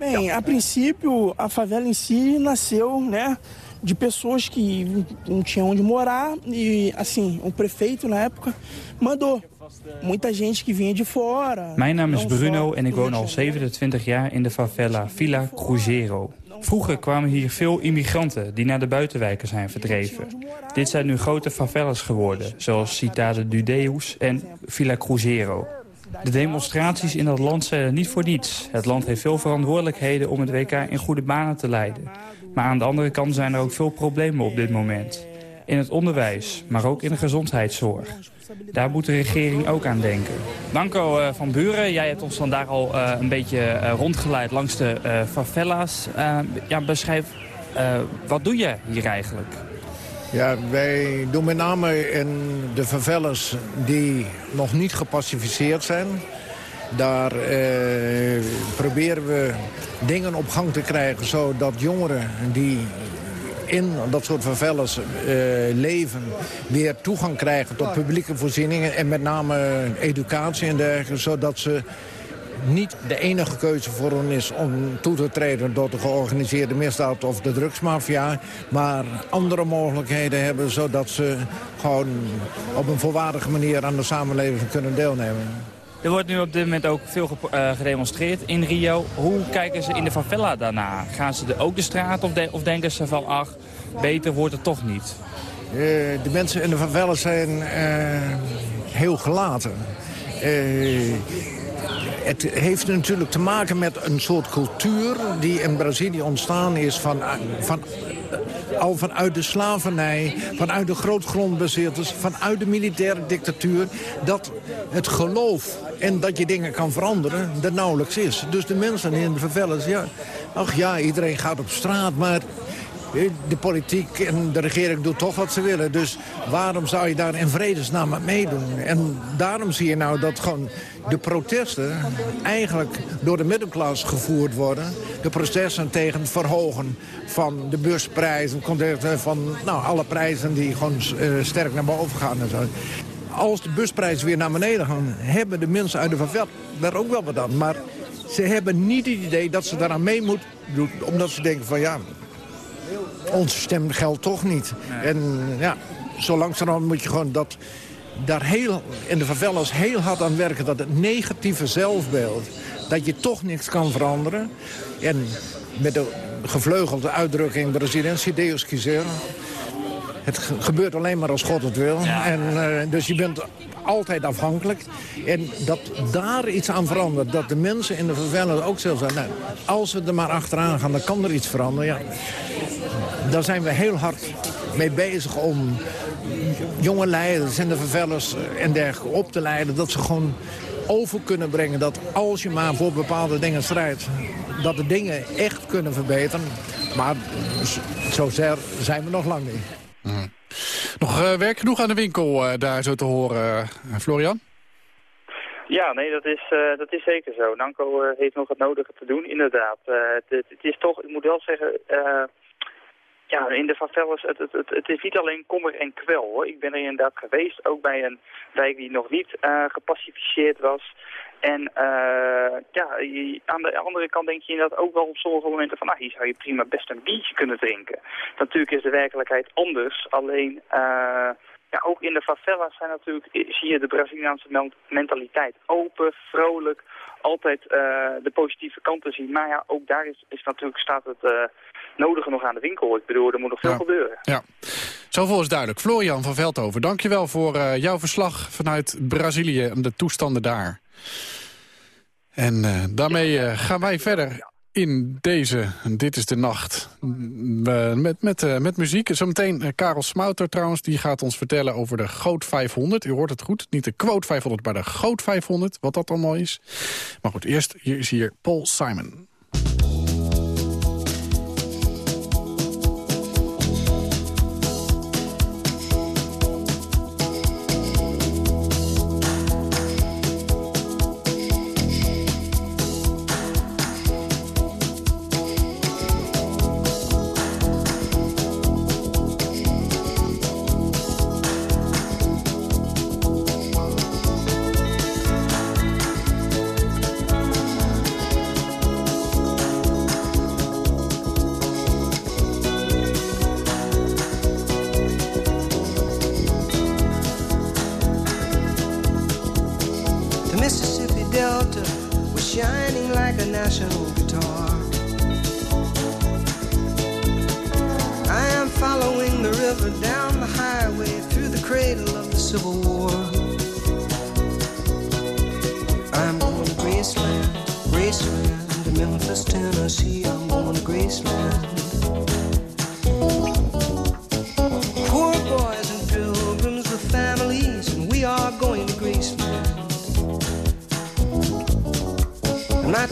I: Bem, a princípio, a favela em si nasceu, né, de pessoas que não tinham onde morar e, assim, o prefeito na época mandou muita gente que vinha de fora.
J: Mijn naam is Bruno en ik woon al 27 jaar in de favela Villa Cruzeiro. Vroeger kwamen hier veel immigranten die naar de buitenwijken zijn verdreven. Dit zijn nu grote favelas geworden, zoals Citade du Deus en Villa Cruzeiro. De demonstraties in dat land zijn er niet voor niets. Het land heeft veel verantwoordelijkheden om het WK in goede banen te leiden. Maar aan de andere kant zijn er ook veel problemen op dit moment. In het onderwijs, maar ook in de gezondheidszorg. Daar moet de regering ook aan denken. Danko uh, van Buren, jij hebt ons vandaag al uh, een beetje uh, rondgeleid langs de favela's. ja, beschrijf, wat doe je hier eigenlijk?
K: Ja, wij doen met name in de favelas die nog niet gepacificeerd zijn. Daar eh, proberen we dingen op gang te krijgen... zodat jongeren die in dat soort favelas uh, leven... weer toegang krijgen tot publieke voorzieningen... en met name educatie en dergelijke... zodat ze niet de enige keuze voor hen is om toe te treden... tot de georganiseerde misdaad of de drugsmafia... maar andere mogelijkheden hebben... zodat ze gewoon op een volwaardige manier aan de samenleving kunnen deelnemen.
J: Er wordt nu op dit moment ook veel eh, gedemonstreerd in Rio. Hoe kijken ze in de favela daarna? Gaan ze er ook de straat op de- of denken ze van... ach, beter wordt het toch niet?
K: Eh, de mensen in de favelas zijn eh, heel gelaten. Het heeft natuurlijk te maken met een soort cultuur die in Brazilië ontstaan is van, van, al vanuit de slavernij, vanuit de grootgrondbezitters, vanuit de militaire dictatuur, dat het geloof en dat je dingen kan veranderen, er nauwelijks is. Dus de mensen in de favelas, ja, ach ja, iedereen gaat op straat, maar de politiek en de regering doet toch wat ze willen. Dus waarom zou je daar in vredesnaam aan meedoen? En daarom zie je nou dat gewoon de protesten eigenlijk door de middenklasse gevoerd worden. De protesten tegen het verhogen van de busprijs, van nou, alle prijzen die gewoon eh, sterk naar boven gaan en zo. Als de busprijzen weer naar beneden gaan, hebben de mensen uit de favela daar ook wel wat aan. Maar ze hebben niet het idee dat ze daaraan mee moeten doen, omdat ze denken van ja, onze stem geldt toch niet. En ja, zo langzamerhand moet je gewoon dat daar heel, in de favelas heel hard aan werken... dat het negatieve zelfbeeld, dat je toch niks kan veranderen. En met de gevleugelde uitdrukking Braziliense Deus quiser... het ge- gebeurt alleen maar als God het wil. En, eh, dus je bent altijd afhankelijk. En dat daar iets aan verandert, dat de mensen in de favelas ook zelf zeggen... Nou, als we er maar achteraan gaan, dan kan er iets veranderen. Ja, daar zijn we heel hard mee bezig om jonge leiders en de vervellers en dergelijke op te leiden. Dat ze gewoon over kunnen brengen dat als je maar voor bepaalde dingen strijdt... dat de dingen echt kunnen verbeteren. Maar zover zijn we nog lang niet.
C: Nog eh, werk genoeg aan de winkel eh, daar zo te horen, eh, Florian?
H: Ja, nee, dat is, dat is zeker zo. Nanko heeft nog het nodige te doen, inderdaad. Het, het, is toch, ik moet wel zeggen, ja, in de favelas, het, het, het, is niet alleen kommer en kwel, hoor. Ik ben er inderdaad geweest, ook bij een wijk die nog niet gepacificeerd was. En eh, ja, je- aan de andere kant denk je inderdaad ook wel op sommige momenten van, nou, hier zou je prima best een biertje kunnen drinken. Natuurlijk is de werkelijkheid anders, alleen... eh, ja, ook in de favelas zijn natuurlijk, zie je de Braziliaanse men- mentaliteit open, vrolijk, altijd eh, de positieve kanten zien. Maar ja, ook daar is, is natuurlijk, staat het eh, nodige nog aan de winkel. Ik bedoel, er moet nog veel
C: Ja.
H: gebeuren.
C: Ja, zoveel is duidelijk. Florian van Veldhoven, dankjewel voor eh, jouw verslag vanuit Brazilië en de toestanden daar. En eh, daarmee eh, gaan wij verder in deze Dit is de Nacht We- met, met, eh, met muziek. Zometeen Karel Smouter trouwens, die gaat ons vertellen over de Goot 500. U hoort het goed, niet de Quote 500, maar de Goot 500, wat dat allemaal is. Maar goed, eerst hier is hier Paul Simon.
L: National guitar. I am following the river down the highway through the cradle of the Civil War.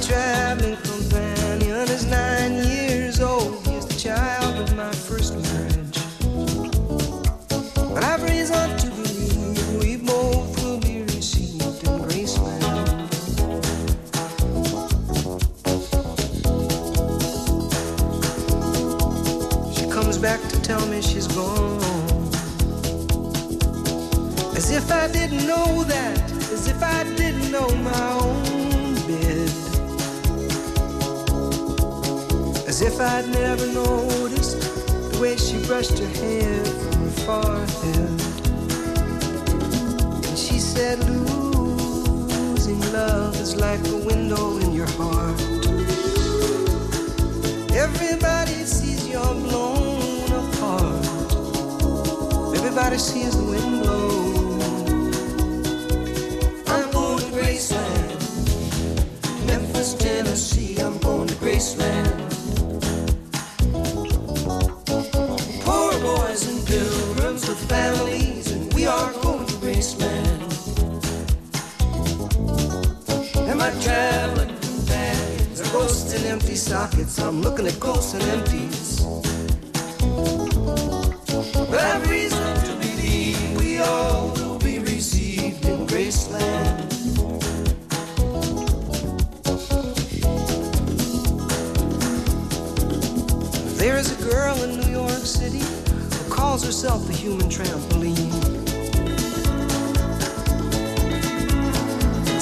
L: Traveling I traveling companions are ghosts and empty sockets? I'm looking at ghosts and empties. I've reason to believe we all will be received in Graceland. There is a girl in New York City who calls herself the human trampoline.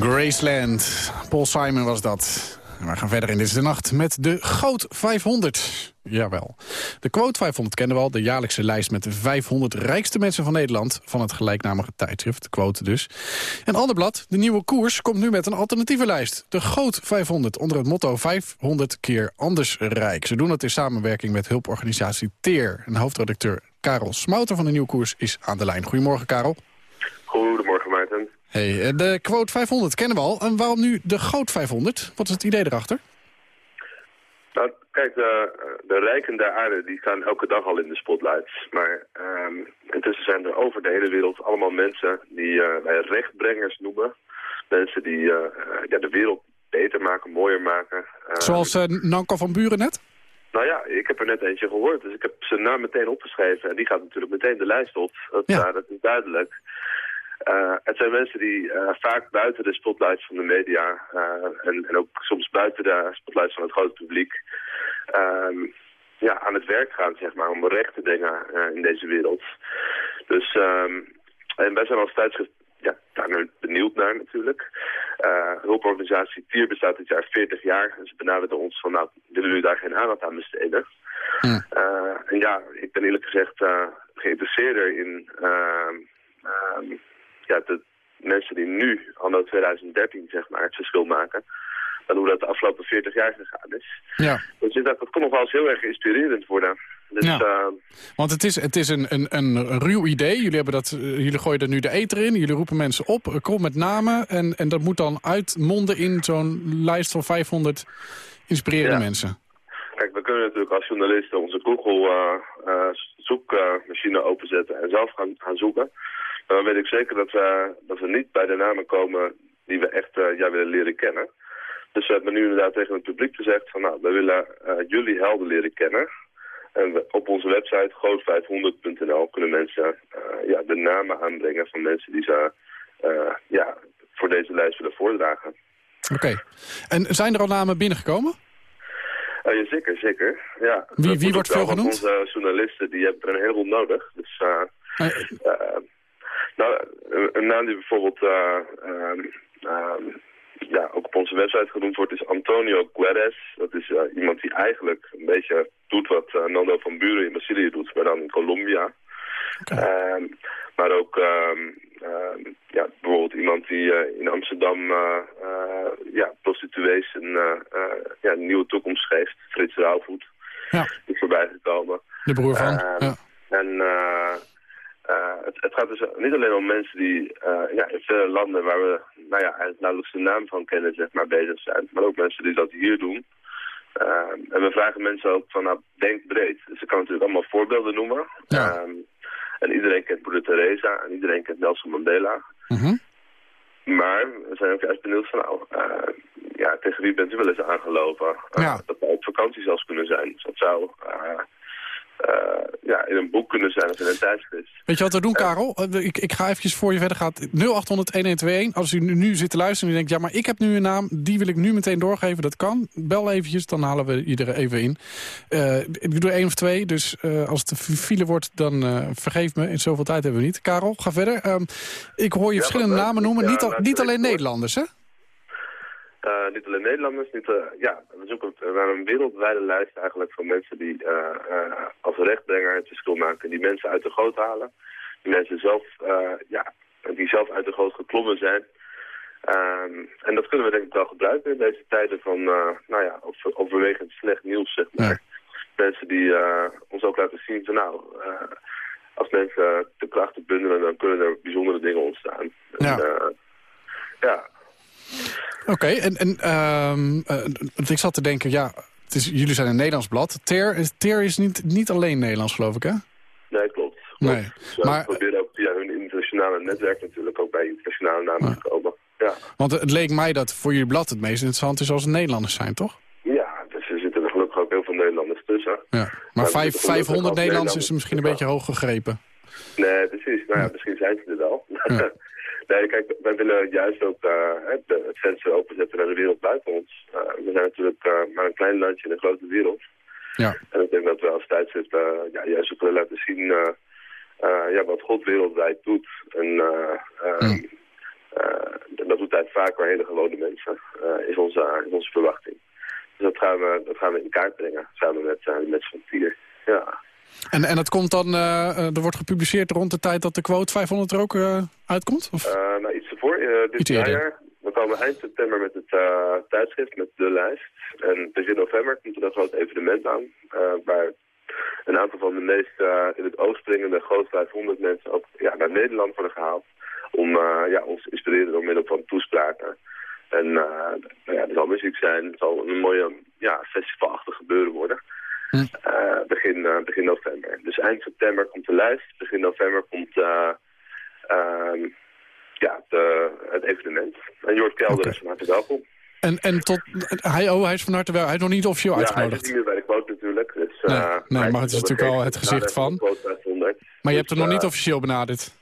L: Graceland.
C: Paul Simon was dat. En we gaan verder in deze nacht met de Goot 500. Jawel. De Quote 500 kennen we al, de jaarlijkse lijst met de 500 rijkste mensen van Nederland... van het gelijknamige tijdschrift, Quote dus. En ander blad, de nieuwe koers, komt nu met een alternatieve lijst. De Goot 500, onder het motto 500 keer anders rijk. Ze doen dat in samenwerking met hulporganisatie TEER. En hoofdredacteur Karel Smouter van de nieuwe koers is aan de lijn. Goedemorgen, Karel.
M: Goedemorgen, Maarten.
C: Hey, eh, de Quote 500 kennen we al. En waarom nu de Goot 500? Wat is het idee erachter?
M: Nou, kijk, de, de rijken der aarde die staan elke dag al in de spotlights. Maar ehm, intussen zijn er over de hele wereld allemaal mensen die eh, wij rechtbrengers noemen. Mensen die eh, ja, de wereld beter maken, mooier maken. Eh,
C: Zoals eh, Nanko van Buren net?
M: Nou ja, ik heb er net eentje gehoord, dus ik heb zijn naam meteen opgeschreven. En die gaat natuurlijk meteen de lijst op. Dat,
C: Ja.
M: dat is duidelijk. Eh, het zijn mensen die eh, vaak buiten de spotlights van de media... eh, en, en ook soms buiten de spotlights van het grote publiek... ehm, ja, aan het werk gaan, zeg maar, om recht te dingen eh, in deze wereld. Dus, ehm, en wij zijn als tijdschrift ja, daar benieuwd naar natuurlijk. Eh hulporganisatie TIER bestaat dit jaar 40 jaar. En ze benaderden ons van, nou, willen jullie daar geen aandacht aan besteden? Eh, en ja, ik ben eerlijk gezegd eh, geïnteresseerder in ehm, ja, de mensen die nu, anno 2013, zeg maar, het verschil maken. Dan hoe dat de afgelopen 40 jaar gegaan is.
C: Ja.
M: Dus ik dacht, dat kon nog wel eens heel erg inspirerend worden. Dus,
C: Ja.
M: eh,
C: Want het is, het is een, een, een ruw idee. Jullie, hebben dat, eh, jullie gooien er nu de eter in. Jullie roepen mensen op. eh, Kom met namen. En, en dat moet dan uitmonden in zo'n lijst van 500 inspirerende
M: Ja.
C: mensen.
M: Kijk, we kunnen natuurlijk als journalisten onze Google zoekmachine openzetten en zelf gaan, gaan zoeken. Dan weet ik zeker dat we, dat we niet bij de namen komen die we echt eh, ja, willen leren kennen. Dus we hebben nu inderdaad tegen het publiek gezegd van nou, we willen eh, jullie helden leren kennen. En op onze website groot500.nl kunnen mensen eh, ja, de namen aanbrengen van mensen die ze ja, voor deze lijst willen voordragen.
C: Oké. En zijn er al namen binnengekomen?
M: Uh, ja, zeker, zeker. Ja.
C: Wie- wie wordt veel genoemd?
M: Onze journalisten die hebben er een heleboel nodig. Dus, eh, nou, een, naam die bijvoorbeeld eh, ehm, ehm, ja, ook op onze website genoemd wordt is Antonio Guedes. Dat is iemand die eigenlijk een beetje doet wat Nando van Buren in Brazilië doet, maar dan in Colombia. Ehm, maar ook ja, bijvoorbeeld iemand die eh, in Amsterdam eh, eh, ja, prostituees een, ja, een nieuwe toekomst geeft. Frits Rauwvoet
C: Ja.
M: is voorbij gekomen.
C: De broer van.
M: Ehm,
C: ja.
M: En het, het gaat dus niet alleen om mensen die ja, in vele landen waar we nou ja, eigenlijk nauwelijks de naam van kennen, zeg maar, bezig zijn. Maar ook mensen die dat hier doen. Ehm, en we vragen mensen ook van, nou, denk breed. Dus ik kan natuurlijk allemaal voorbeelden noemen. Ehm, en iedereen kent Moeder Teresa en iedereen kent Nelson Mandela.
C: Mhm.
M: Maar we zijn ook juist benieuwd van, nou, eh, ja, tegen wie bent u wel eens aangelopen? Eh,
C: Ja.
M: Dat zou op vakantie zelfs kunnen zijn. Dus dat zou, eh, ja, in een boek kunnen zijn of in een tijdschrift.
C: Weet je wat we doen, Karel? Eh, Ik, ik ga eventjes voor je verder gaan. 0800-1121. Als u nu, zit te luisteren en u denkt... ja, maar ik heb nu een naam, die wil ik nu meteen doorgeven. Dat kan. Bel eventjes, dan halen we iedereen even in. Eh, ik doe er één of twee, dus eh, als het file wordt... dan eh, vergeef me, in zoveel tijd hebben we niet. Karel, ga verder. Ehm, ik hoor je verschillende namen noemen. niet, niet alleen Nederlanders, hè?
M: Eh, niet alleen Nederlanders, niet, eh, ja, we zoeken naar een wereldwijde lijst eigenlijk van mensen die eh, als rechtbrenger het verschil maken. Die mensen uit de goot halen. Die mensen zelf, ja, die zelf uit de goot geklommen zijn. Ehm, en dat kunnen we denk ik wel gebruiken in deze tijden van, nou ja, over, overwegend slecht nieuws, zeg maar. Mensen die ons ook laten zien van nou, als mensen de krachten bundelen, dan kunnen er bijzondere dingen ontstaan.
C: Ja.
M: En, ja,
C: Oké, en, en ehm, eh, ik zat te denken, ja, het is, jullie zijn een Nederlands blad. Ter, is- Ter is niet, niet alleen Nederlands, geloof ik, hè?
M: Nee, klopt.
C: Nee,
M: Ze
C: maar
M: proberen ook via hun internationale netwerk natuurlijk ook bij internationale namen te komen. Ja,
C: want het leek mij dat voor jullie blad het meest interessant is als het Nederlanders zijn, toch?
M: ja dus er zitten er gelukkig ook heel veel Nederlanders tussen.
C: Ja. Maar
M: Maar
C: vijf,
M: we zitten
C: 500
M: gelukkig
C: Nederlanders is misschien een beetje hoog gegrepen.
M: Nee, precies. Nou ja, misschien zijn ze er wel. nee, kijk, wij willen juist ook eh, het, het venster openzetten naar de wereld buiten ons. Eh, we zijn natuurlijk eh, maar een klein landje in een grote wereld.
C: Ja.
M: En ik denk dat we als tijdschrift eh, ja, juist ook willen laten zien eh, eh, ja, wat God wereldwijd doet. En eh, ehm, eh, dat doet hij vaker hele gewone mensen, eh, is, onze, is onze verwachting. Dus dat gaan we, dat gaan we in kaart brengen, samen met met vier. Ja.
C: En, en dat komt dan, eh, eh, er wordt gepubliceerd rond de tijd dat de quote 500 er ook eh, uitkomt? Of?
M: Nou, iets ervoor. dit
C: Iets
M: najaar. We komen eind september met het eh, tijdschrift, met de lijst. En begin november komt er een groot evenement aan. waar een aantal van de meest in het oog springende groot 500 mensen ook ja, naar Nederland worden gehaald. Om ja, ons te inspireren door middel van toespraken. En nou ja, er zal muziek zijn. Het zal een mooie ja, festivalachtig gebeuren worden. Eh, begin, eh, begin november. Dus eind september komt de lijst. Begin november komt eh, ehm, ja, de, het evenement. En Jort Kelder is van harte welkom.
C: En, en tot, hij, oh, hij is van harte wel, hij is nog niet officieel
M: Ja, hij
C: uitgenodigd.
M: is niet meer bij de quote natuurlijk. Dus,
C: Nee, nee,
M: hij
C: maar het is natuurlijk wel het gezicht van.
M: Quote 500.
C: Maar je hebt hem nog
M: Dus,
C: niet officieel benaderd.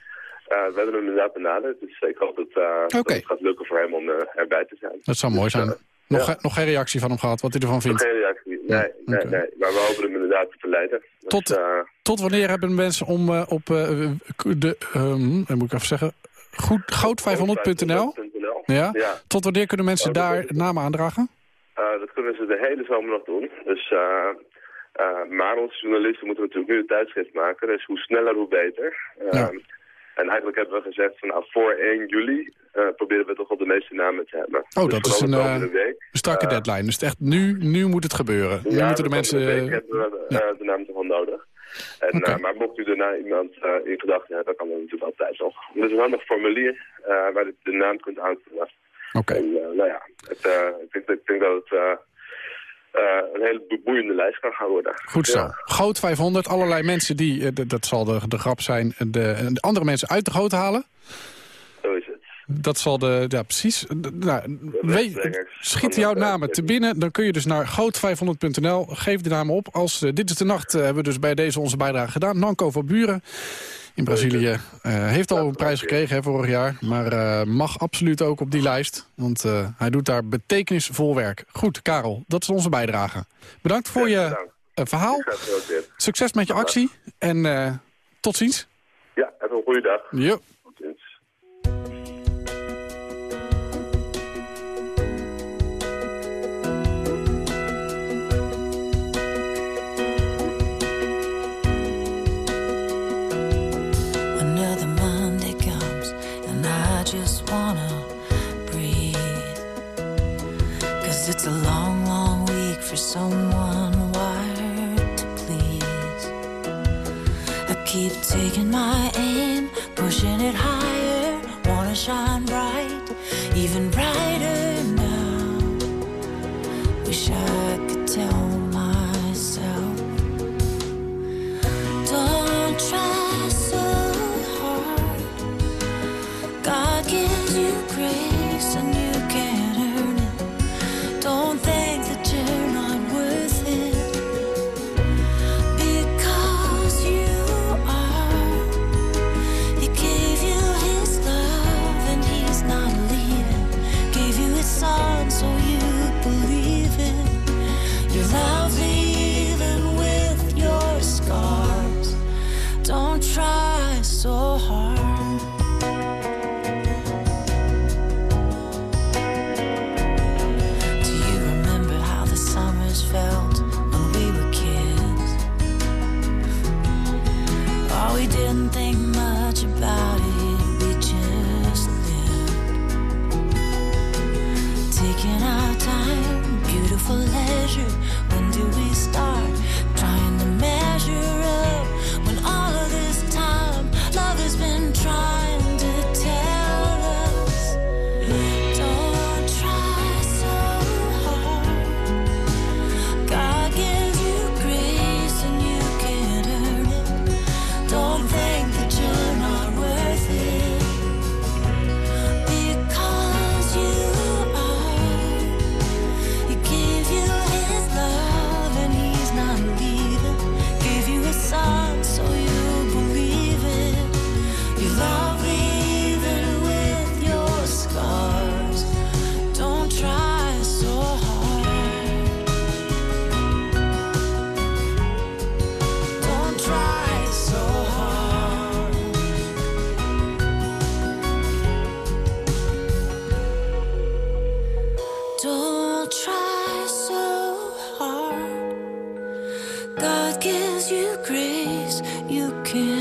M: we hebben hem inderdaad benaderd. Dus ik hoop dat, dat het gaat lukken voor hem om erbij te zijn.
C: Dat zou mooi zijn. Nog, nog geen reactie van hem gehad, wat hij ervan
M: Nog
C: vindt.
M: geen reactie. Nee, nee, nee. Maar we hopen hem inderdaad te verleiden. Dus,
C: Tot-
M: eh,
C: Tot wanneer hebben mensen om eh, op eh, de, ehm, dat moet ik even zeggen, goed, goud500.nl? Ja?
M: Ja.
C: Tot wanneer kunnen mensen daar namen aandragen?
M: Dat kunnen ze de hele zomer nog doen. Dus, maar onze journalisten moeten natuurlijk nu een tijdschrift maken. Dus hoe sneller, hoe beter. Eh, En eigenlijk hebben we gezegd van nou, voor 1 juli eh, proberen we toch wel de meeste namen te hebben.
C: Oh,
M: Dus
C: dat is
M: vooral
C: een, eh,
M: week.
C: strakke
M: Eh,
C: deadline. Dus het echt nu, nu moet het gebeuren. Nu
M: ja,
C: moeten de
M: de
C: mensen...
M: week
C: eh,
M: hebben we eh, de naam toch wel nodig. En, eh, maar mocht u daarna iemand eh, in gedachten hebben, dan kan dat natuurlijk altijd nog. Er is een handig formulier eh, waar je de naam kunt aanvullen.
C: Oké.
M: En eh, nou ja, het, eh, ik, denk, ik denk dat het eh, eh, een hele boeiende lijst kan gaan worden.
C: Goed zo.
M: Ja.
C: Goot 500, allerlei mensen die, eh, dat zal de, de grap zijn, de, de andere mensen uit de goot halen. Dat zal de, ja precies. Nou, weet, schiet jouw namen te binnen, dan kun je dus naar goot500.nl. Geef de namen op. Als, eh, dit is de nacht, eh, hebben we dus bij deze onze bijdrage gedaan. Nanko van Buren in Brazilië eh, heeft al een prijs gekregen hè, vorig jaar. Maar mag absoluut ook op die lijst. Want hij doet daar betekenisvol werk. Goed, Karel, dat is onze bijdrage. Bedankt voor je verhaal. Succes met je actie. En tot ziens.
M: Ja, heb een goede dag.
C: Jo.
M: Tot ziens.
N: Just wanna breathe. Cause it's a long, long week for someone wired to please. I keep taking my aim, pushing it higher. Wanna shine bright, you can.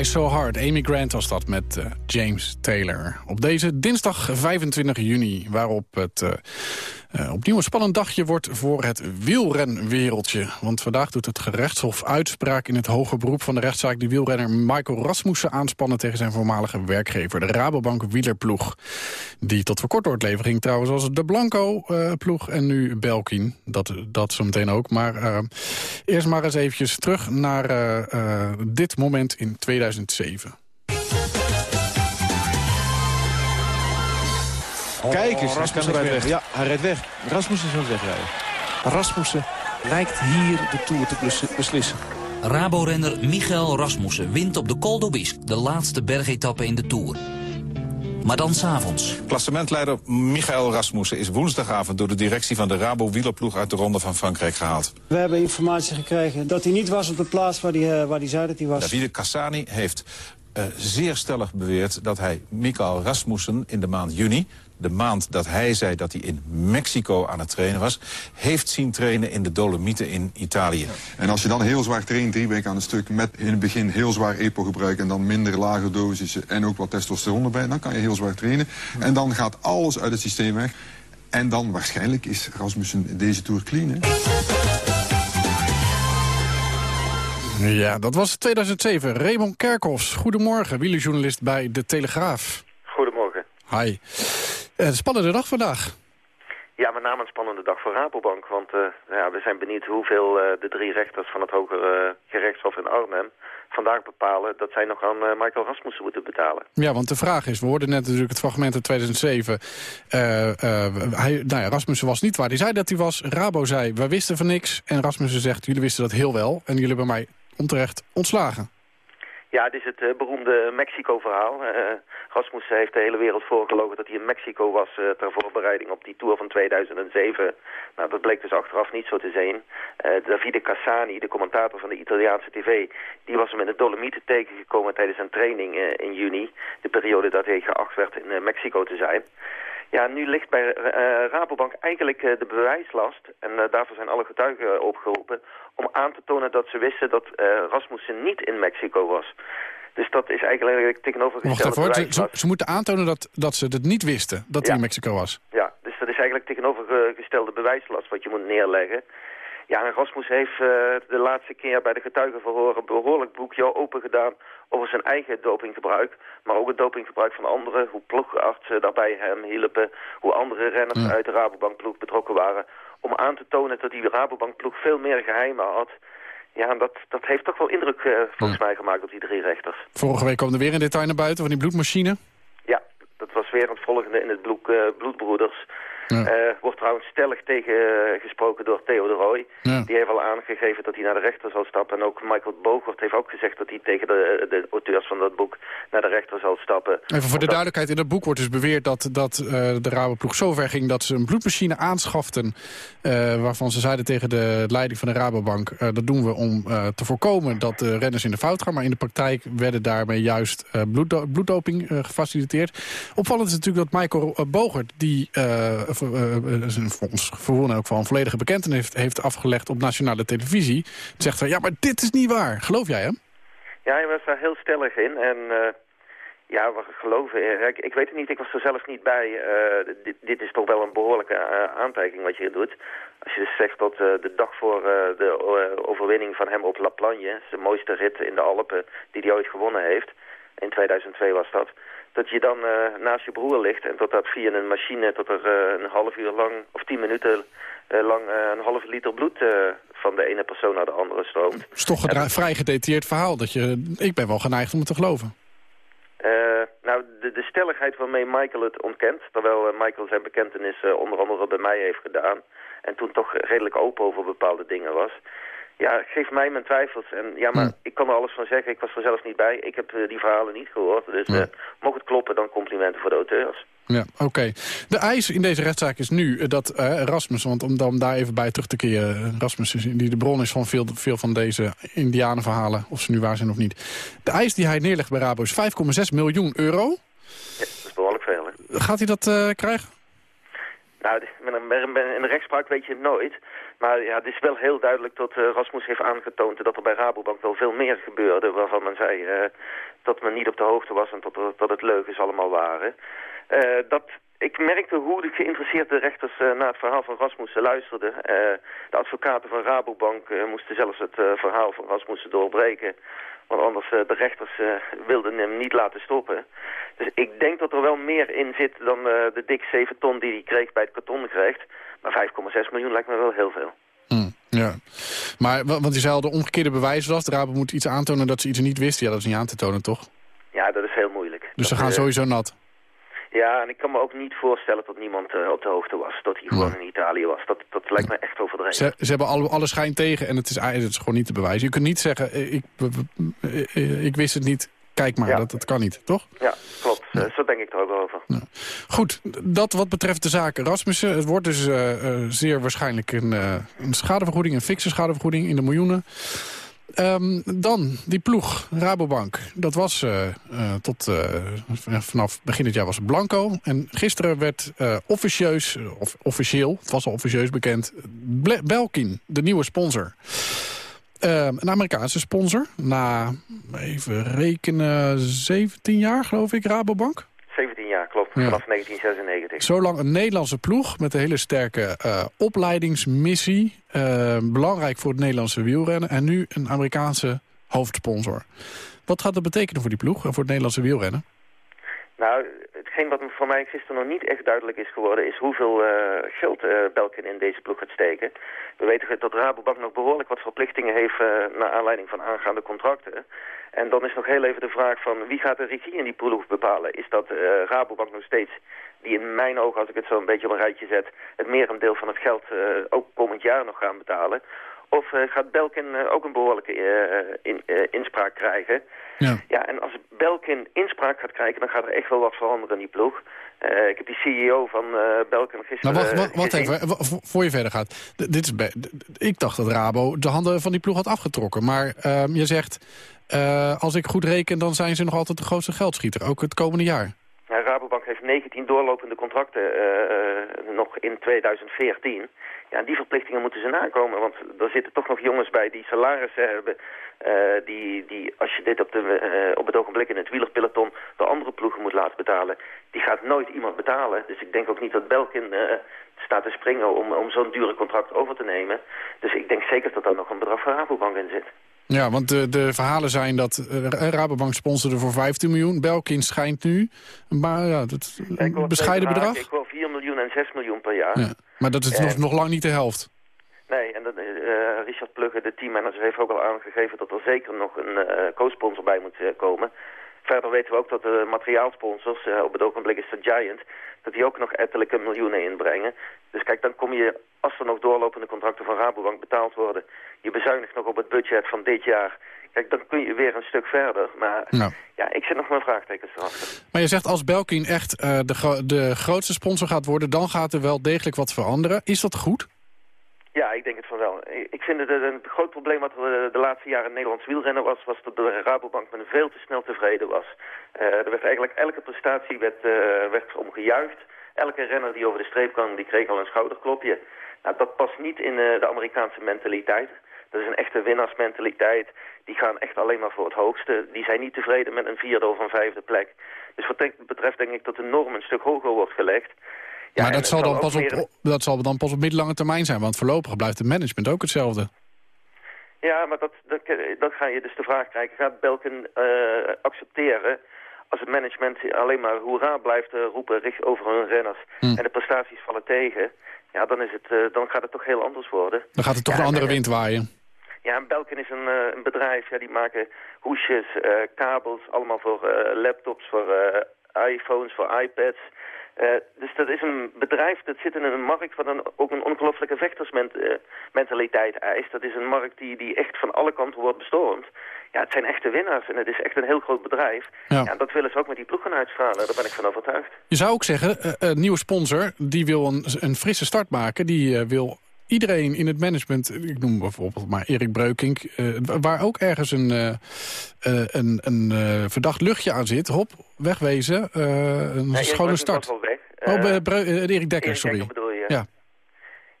N: Try So Hard.
C: Amy Grant was dat met eh, James Taylor. Op deze dinsdag 25 juni, waarop het eh, eh, opnieuw een spannend dagje wordt voor het wielrenwereldje. Want vandaag doet het gerechtshof uitspraak in het hoger beroep van de rechtszaak... die wielrenner Michael Rasmussen aanspannen tegen zijn voormalige werkgever... de Rabobank wielerploeg. Die tot voor kort door het ging trouwens als de Blanco-ploeg en nu Belkin. Dat, dat zometeen ook. Maar eh, eerst maar eens eventjes terug naar eh, eh, dit moment in 2007.
O: Kijk eens, Rasmussen rijdt weg. Ja, hij rijdt weg. Rasmussen is aan het wegrijden. Rasmussen lijkt hier de Tour te bes- beslissen.
P: Rabo-renner Michael Rasmussen wint op de Col d'Aubisque, de laatste bergetappe in de Tour. Maar dan s'avonds.
Q: Klassementleider Michael Rasmussen is woensdagavond door de directie van de Rabo wielerploeg uit de Ronde van Frankrijk gehaald.
R: We hebben informatie gekregen dat hij niet was op de plaats waar hij, eh, waar hij zei dat hij was.
Q: Davide Cassani heeft eh, zeer stellig beweerd dat hij Michael Rasmussen in de maand juni... de maand dat hij zei dat hij in Mexico aan het trainen was... heeft zien trainen in de Dolomieten in Italië.
S: En als je dan heel zwaar traint, drie weken aan een stuk... met in het begin heel zwaar EPO gebruiken... en dan minder lage dosissen en ook wat testosteron erbij... dan kan je heel zwaar trainen. En dan gaat alles uit het systeem weg. En dan waarschijnlijk is Rasmussen deze Tour clean, hè?
C: Ja, dat was 2007. Raymond Kerkhoffs, goedemorgen. Wielerjournalist bij De Telegraaf.
T: Goedemorgen.
C: Hi. Eh, spannende dag vandaag.
T: Ja, met name een spannende dag voor Rabobank. Want eh, ja, we zijn benieuwd hoeveel eh, de drie rechters van het Hoge eh, Gerechtshof in Arnhem vandaag bepalen dat zij nog aan Michael Rasmussen moeten betalen.
C: Ja, want de vraag is, we hoorden net natuurlijk het fragment uit 2007. Eh, eh, hij, nou ja, Rasmussen was niet waar. Hij zei dat hij was. Rabo zei, we wisten van niks. En Rasmussen zegt, jullie wisten dat heel wel. En jullie hebben mij onterecht ontslagen.
T: Ja, het is het eh, beroemde Mexico-verhaal. Eh, Rasmussen heeft de hele wereld voorgelogen dat hij in Mexico was eh, ter voorbereiding op die Tour van 2007. Nou, dat bleek dus achteraf niet zo te zijn. Davide Cassani, de commentator van de Italiaanse tv, die was hem in de Dolomieten tegengekomen tijdens zijn training in juni. De periode dat hij geacht werd in Mexico te zijn. Ja, nu ligt bij eh, Rabobank eigenlijk eh, de bewijslast, en eh, daarvoor zijn alle getuigen opgeroepen, om aan te tonen dat ze wisten dat Rasmussen niet in Mexico was. Dus dat is eigenlijk
C: Wacht
T: tegenovergestelde
C: even. Ze, ze, ze moeten aantonen dat, dat ze het niet wisten. Dat hij in Mexico was.
T: Ja, dus dat is eigenlijk tegenovergestelde bewijslast wat je moet neerleggen. Ja, Rasmus heeft eh, de laatste keer bij de getuigenverhoren een behoorlijk boekje open gedaan over zijn eigen dopinggebruik. Maar ook het dopinggebruik van anderen, hoe ploegartsen daarbij hem hielpen, hoe andere renners uit de Rabobankploeg betrokken waren. Om aan te tonen dat die Rabobankploeg veel meer geheimen had. Ja, en dat, dat heeft toch wel indruk eh, volgens mij gemaakt op die drie rechters.
C: Vorige week kwam er weer een detail naar buiten van die bloedmachine.
T: Ja, dat was weer het volgende in het bloed, eh, Bloedbroeders. Eh, wordt trouwens stellig tegengesproken door Theo de Rooij.
C: Ja.
T: Die heeft al aangegeven dat hij naar de rechter zal stappen. En ook Michael Bogert heeft ook gezegd dat hij tegen de, de auteurs van dat boek naar de rechter zal stappen.
C: Even voor de duidelijkheid, in dat boek wordt dus beweerd dat, dat eh, de Raboploeg zo ver ging... dat ze een bloedmachine aanschaften eh, waarvan ze zeiden tegen de leiding van de Rabobank... dat doen we om te voorkomen dat de renners in de fout gaan. Maar in de praktijk werden daarmee juist bloeddo bloeddoping gefaciliteerd. Opvallend is natuurlijk dat Michael Bogert... die voor, eh, eh, volgens verwoorden ook wel een volledige bekentenis heeft, heeft afgelegd op nationale televisie... zegt van, ja, maar dit is niet waar. Geloof jij hem?
T: Ja, hij was daar heel stellig in. En eh, ja, we geloven... Ik, ik weet het niet, ik was er zelf niet bij. Dit, dit is toch wel een behoorlijke eh, aantijging wat je hier doet. Als je dus zegt dat de dag voor de overwinning van hem op La Plagne... zijn mooiste rit in de Alpen die hij ooit gewonnen heeft... in 2002 was dat... dat je dan eh, naast je broer ligt en dat dat via een machine... tot er eh, een half uur lang of tien minuten eh, lang een halve liter bloed... van de ene persoon naar de andere stroomt.
C: Het is toch een vrij gedetailleerd verhaal. Dat je, ik ben wel geneigd om het te geloven.
T: Nou, de, de stelligheid waarmee Michael het ontkent, terwijl Michael zijn bekentenis onder andere bij mij heeft gedaan, en toen toch redelijk open over bepaalde dingen was, Ja, geeft mij mijn twijfels. En ja, maar ik kan er alles van zeggen. Ik was er zelf niet bij. Ik heb eh, die verhalen niet gehoord. Dus eh, mocht het kloppen, dan complimenten voor de auteurs.
C: Ja, oké. De eis in deze rechtszaak is nu eh, dat Rasmus, want om, om daar even bij terug te keren... Rasmus, is, die de bron is van veel, veel van deze indianenverhalen, of ze nu waar zijn of niet. De eis die hij neerlegt bij Rabo is 5,6 miljoen euro.
T: Ja, dat is behoorlijk veel. Hè?
C: Gaat hij dat krijgen?
T: Nou, in de rechtspraak weet je het nooit. Maar ja, het is wel heel duidelijk dat eh, Rasmus heeft aangetoond dat er bij Rabobank wel veel meer gebeurde. Waarvan men zei eh, dat men niet op de hoogte was en dat, dat het leugens allemaal waren. Eh, dat, ik merkte hoe de geïnteresseerde rechters naar het verhaal van Rasmussen luisterden. De advocaten van Rabobank moesten zelfs het verhaal van Rasmussen doorbreken. Want anders uh, de rechters uh, wilden hem niet laten stoppen. Dus ik denk dat er wel meer in zit dan uh, de dik 7 ton die hij kreeg bij het karton krijgt. Maar 5,6 miljoen lijkt me wel heel veel.
C: Hmm, ja. Maar, want je zei al de omgekeerde bewijslast. De Rabo moet iets aantonen dat ze iets niet wisten. Ja, dat is niet aan te tonen, toch?
T: Ja, dat is heel moeilijk.
C: Dus
T: dat,
C: ze gaan sowieso nat.
T: Ja, en ik kan me ook niet voorstellen dat niemand uh, op de hoogte was. Dat hij gewoon in Italië was. Dat, dat lijkt me echt overdreven.
C: Ze, ze hebben alle, alle schijn tegen en het is, het is gewoon niet te bewijzen. Je kunt niet zeggen, ik, ik, ik wist het niet, kijk maar, ja. dat, dat kan niet, toch?
T: Ja, klopt. Ja. Zo denk ik er ook over.
C: Ja. Goed, dat wat betreft de zaak Rasmussen. Het wordt dus uh, zeer waarschijnlijk een, een schadevergoeding, een fikse schadevergoeding in de miljoenen. Um, dan, die ploeg, Rabobank. Dat was uh, uh, tot uh, vanaf begin dit jaar was blanco. En gisteren werd officieus, of officieel, het was al officieus bekend... Belkin, de nieuwe sponsor. Ehm, een Amerikaanse sponsor. Na, even rekenen, 17 jaar geloof ik, Rabobank.
T: 17 jaar, klopt. Vanaf 1996.
C: Zolang een Nederlandse ploeg met een hele sterke uh, opleidingsmissie. Uh, belangrijk voor het Nederlandse wielrennen. En nu een Amerikaanse hoofdsponsor. Wat gaat dat betekenen voor die ploeg en voor het Nederlandse wielrennen?
T: Nou, hetgeen wat voor mij gisteren nog niet echt duidelijk is geworden... is hoeveel uh, geld uh, Belkin in deze ploeg gaat steken. We weten dat Rabobank nog behoorlijk wat verplichtingen heeft... Uh, naar aanleiding van aangaande contracten. En dan is nog heel even de vraag van wie gaat de regie in die ploeg bepalen? Is dat Rabobank nog steeds, die in mijn ogen, als ik het zo een beetje op een rijtje zet... het merendeel van het geld ook komend jaar nog gaan betalen... Of gaat Belkin ook een behoorlijke in, inspraak krijgen?
C: Ja.
T: ja, en als Belkin inspraak gaat krijgen, dan gaat er echt wel wat veranderen in die ploeg. ik heb die CEO van Belkin gisteren...
C: Nou, wacht, wacht even, voor je verder gaat. D dit is ik dacht dat Rabo de handen van die ploeg had afgetrokken. Maar ehm, je zegt, als ik goed reken, dan zijn ze nog altijd de grootste geldschieter. Ook het komende jaar.
T: Ja, Rabobank heeft 19 doorlopende contracten nog in 2014... Ja, die verplichtingen moeten ze nakomen, want er zitten toch nog jongens bij die salarissen hebben. Uh, die, die, als je dit op, de, uh, op het ogenblik in het wielerpeloton de andere ploegen moet laten betalen, die gaat nooit iemand betalen. Dus ik denk ook niet dat Belkin uh, staat te springen om, om zo'n dure contract over te nemen. Dus ik denk zeker dat daar nog een bedrag van Rabobank in zit.
C: Ja, want de, de verhalen zijn dat uh, Rabobank sponsorde voor 15 miljoen. Belkin schijnt nu maar, ja, dat, een bescheiden bedrag.
T: Ik hoor 4 miljoen en 6 miljoen per jaar.
C: Ja. Maar dat is nog, nog lang niet de helft.
T: Nee, en dat, uh, Richard Plugge, de teammanager, heeft ook al aangegeven dat er zeker nog een uh, co-sponsor bij moet uh, komen. Verder weten we ook dat de materiaalsponsors, op het ogenblik is dat Giant, dat die ook nog ettelijke miljoenen inbrengen. Dus kijk, dan kom je, als er nog doorlopende contracten van Rabobank betaald worden, je bezuinigt nog op het budget van dit jaar. Kijk, dan kun je weer een stuk verder. Maar
C: ja,
T: ja ik zit nog mijn vraagtekens erachter.
C: Maar je zegt als Belkin echt uh, de, gro de grootste sponsor gaat worden... dan gaat er wel degelijk wat veranderen. Is dat goed?
T: Ja, ik denk het van wel. Ik vind het een groot probleem wat er de laatste jaren in Nederlands wielrennen was... was dat de Rabobank men veel te snel tevreden was. Uh, er werd eigenlijk elke prestatie werd, uh, werd omgejuicht. Elke renner die over de streep kwam, die kreeg al een schouderklopje. Nou, dat past niet in de Amerikaanse mentaliteit. Dat is een echte winnaarsmentaliteit. Die gaan echt alleen maar voor het hoogste. Die zijn niet tevreden met een vierde of een vijfde plek. Dus wat betreft denk ik dat de norm een stuk hoger wordt gelegd.
C: Ja, maar dat zal, dan pas op, dat zal dan pas op middellange termijn zijn. Want voorlopig blijft het management ook hetzelfde.
T: Ja, maar dat, dat, dat ga je dus de vraag krijgen. Gaat Belkin uh, accepteren als het management alleen maar hoera blijft uh, roepen over hun renners...
C: Hm.
T: en de prestaties vallen tegen... Ja, dan, is het, uh, dan gaat het toch heel anders worden.
C: Dan gaat het toch
T: ja,
C: een andere wind waaien.
T: Ja, en Belkin is een, uh, een bedrijf, ja, die maken hoesjes, uh, kabels, allemaal voor uh, laptops, voor iPhones, voor iPads. Eh, dus dat is een bedrijf dat zit in een markt wat een, ook een ongelooflijke vechtersmentaliteit eist. Dat is een markt die, die echt van alle kanten wordt bestormd. Ja, het zijn echte winnaars en het is echt een heel groot bedrijf.
C: Ja.
T: Ja. dat willen ze ook met die ploeg gaan uitstralen. Daar ben ik van overtuigd.
C: Je zou ook zeggen, eh, een nieuwe sponsor die wil een, een frisse start maken. Die eh, wil iedereen in het management, ik noem bijvoorbeeld maar Erik Breukink... eh, waar ook ergens een, eh, eh, een, een verdacht luchtje aan zit. Hop, wegwezen, een
T: Nee,
C: schone start.
T: weg.
C: oh, Erik Dekker, sorry.
T: Dekker bedoel je?
C: Ja.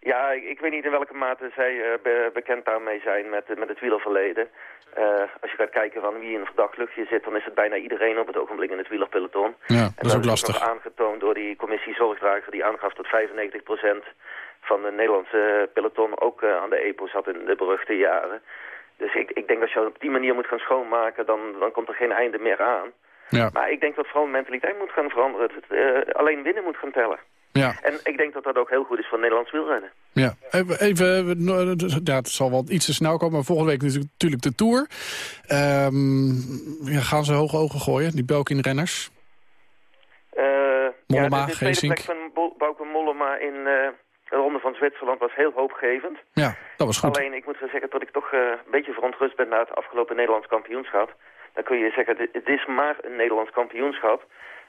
T: Ja, ik, ik weet niet in welke mate zij be- bekend daarmee zijn met, met het wielerverleden. Als je gaat kijken van wie in een verdacht luchtje zit, dan is het bijna iedereen op het ogenblik in het wielerpeloton.
C: Ja,
T: En
C: dat is ook lastig.
T: aangetoond door die commissie Zorgdrager die aangaf dat 95% van de Nederlandse peloton ook eh, aan de EPO zat in de beruchte jaren. Dus ik, ik denk als je op die manier moet gaan schoonmaken, dan, dan komt er geen einde meer aan.
C: Ja.
T: Maar ik denk dat vooral de mentaliteit moet gaan veranderen. Het, eh, alleen winnen moet gaan tellen.
C: Ja.
T: En ik denk dat dat ook heel goed is voor Nederlands wielrennen.
C: Ja, even, even no, ja, het zal wel iets te snel komen, maar volgende week is natuurlijk de Tour. Ehm, ja, gaan ze hoge ogen gooien, die Belkin-renners?
T: Eh,
C: Mollema,
T: ja, de, de tweede plek van Bo- Bauke Mollema in eh, de Ronde van Zwitserland was heel hoopgevend.
C: Ja, dat was goed.
T: Alleen, ik moet zeggen dat ik toch eh, een beetje verontrust ben na het afgelopen Nederlands kampioenschap. Dan kun je zeggen, het is maar een Nederlands kampioenschap.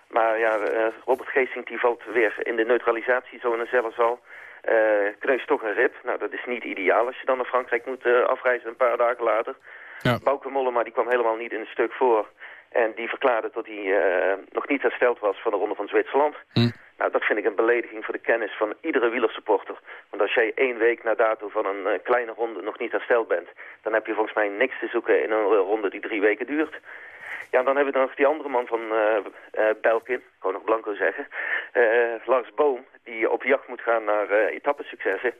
T: Maar ja, eh, Robert Geesink die valt weer in de neutralisatiezone zelfs al. Eh kneus toch een rib. Nou, dat is niet ideaal als je dan naar Frankrijk moet afreizen een paar dagen later.
C: Ja.
T: Bauke Mollema die kwam helemaal niet in het stuk voor. En die verklaarde dat hij nog niet hersteld was van de Ronde van Zwitserland. Nou, dat vind ik een belediging voor de kennis van iedere wielersupporter. Want als jij één week na dato van een eh, kleine ronde nog niet hersteld bent... dan heb je volgens mij niks te zoeken in een eh, ronde die drie weken duurt. Ja, dan hebben we nog die andere man van eh Belkin, ik wou nog Blanco zeggen. Lars Boom, die op jacht moet gaan naar eh etappesuccessen.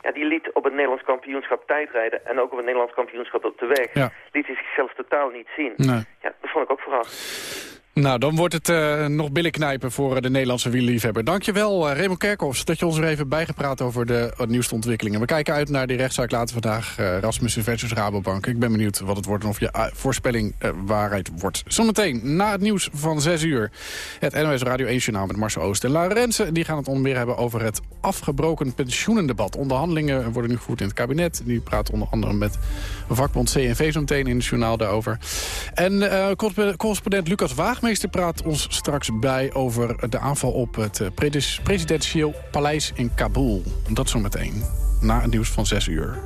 T: Ja, die liet op het Nederlands kampioenschap tijdrijden... en ook op het Nederlands kampioenschap op de weg...
C: Ja.
T: liet hij zichzelf totaal niet zien.
C: Nee.
T: Ja, dat vond ik ook verrassend.
C: Nou, dan wordt het eh, nog billen knijpen voor eh, de Nederlandse wielerliefhebber. Dankjewel, uh, Raymond Kerkhoffs, dat je ons weer even bijgepraat over de eh, nieuwste ontwikkelingen. We kijken uit naar die rechtszaak later vandaag, eh, Rasmussen versus Rabobank. Ik ben benieuwd wat het wordt en of je eh, voorspelling eh, waarheid wordt. Zometeen, na het nieuws van 6 uur, het NOS Radio 1 Journaal met Marcel Oost en Lara Rensen. Die gaan het onder meer hebben over het afgebroken pensioenendebat. Onderhandelingen worden nu gevoerd in het kabinet. Die praten onder andere met vakbond CNV zo meteen in het journaal daarover. En eh, corresp- correspondent Lucas Waagmeester praat ons straks bij over de aanval op het eh, presidentieel paleis in Kabul. Dat zometeen, na het nieuws van 6 uur.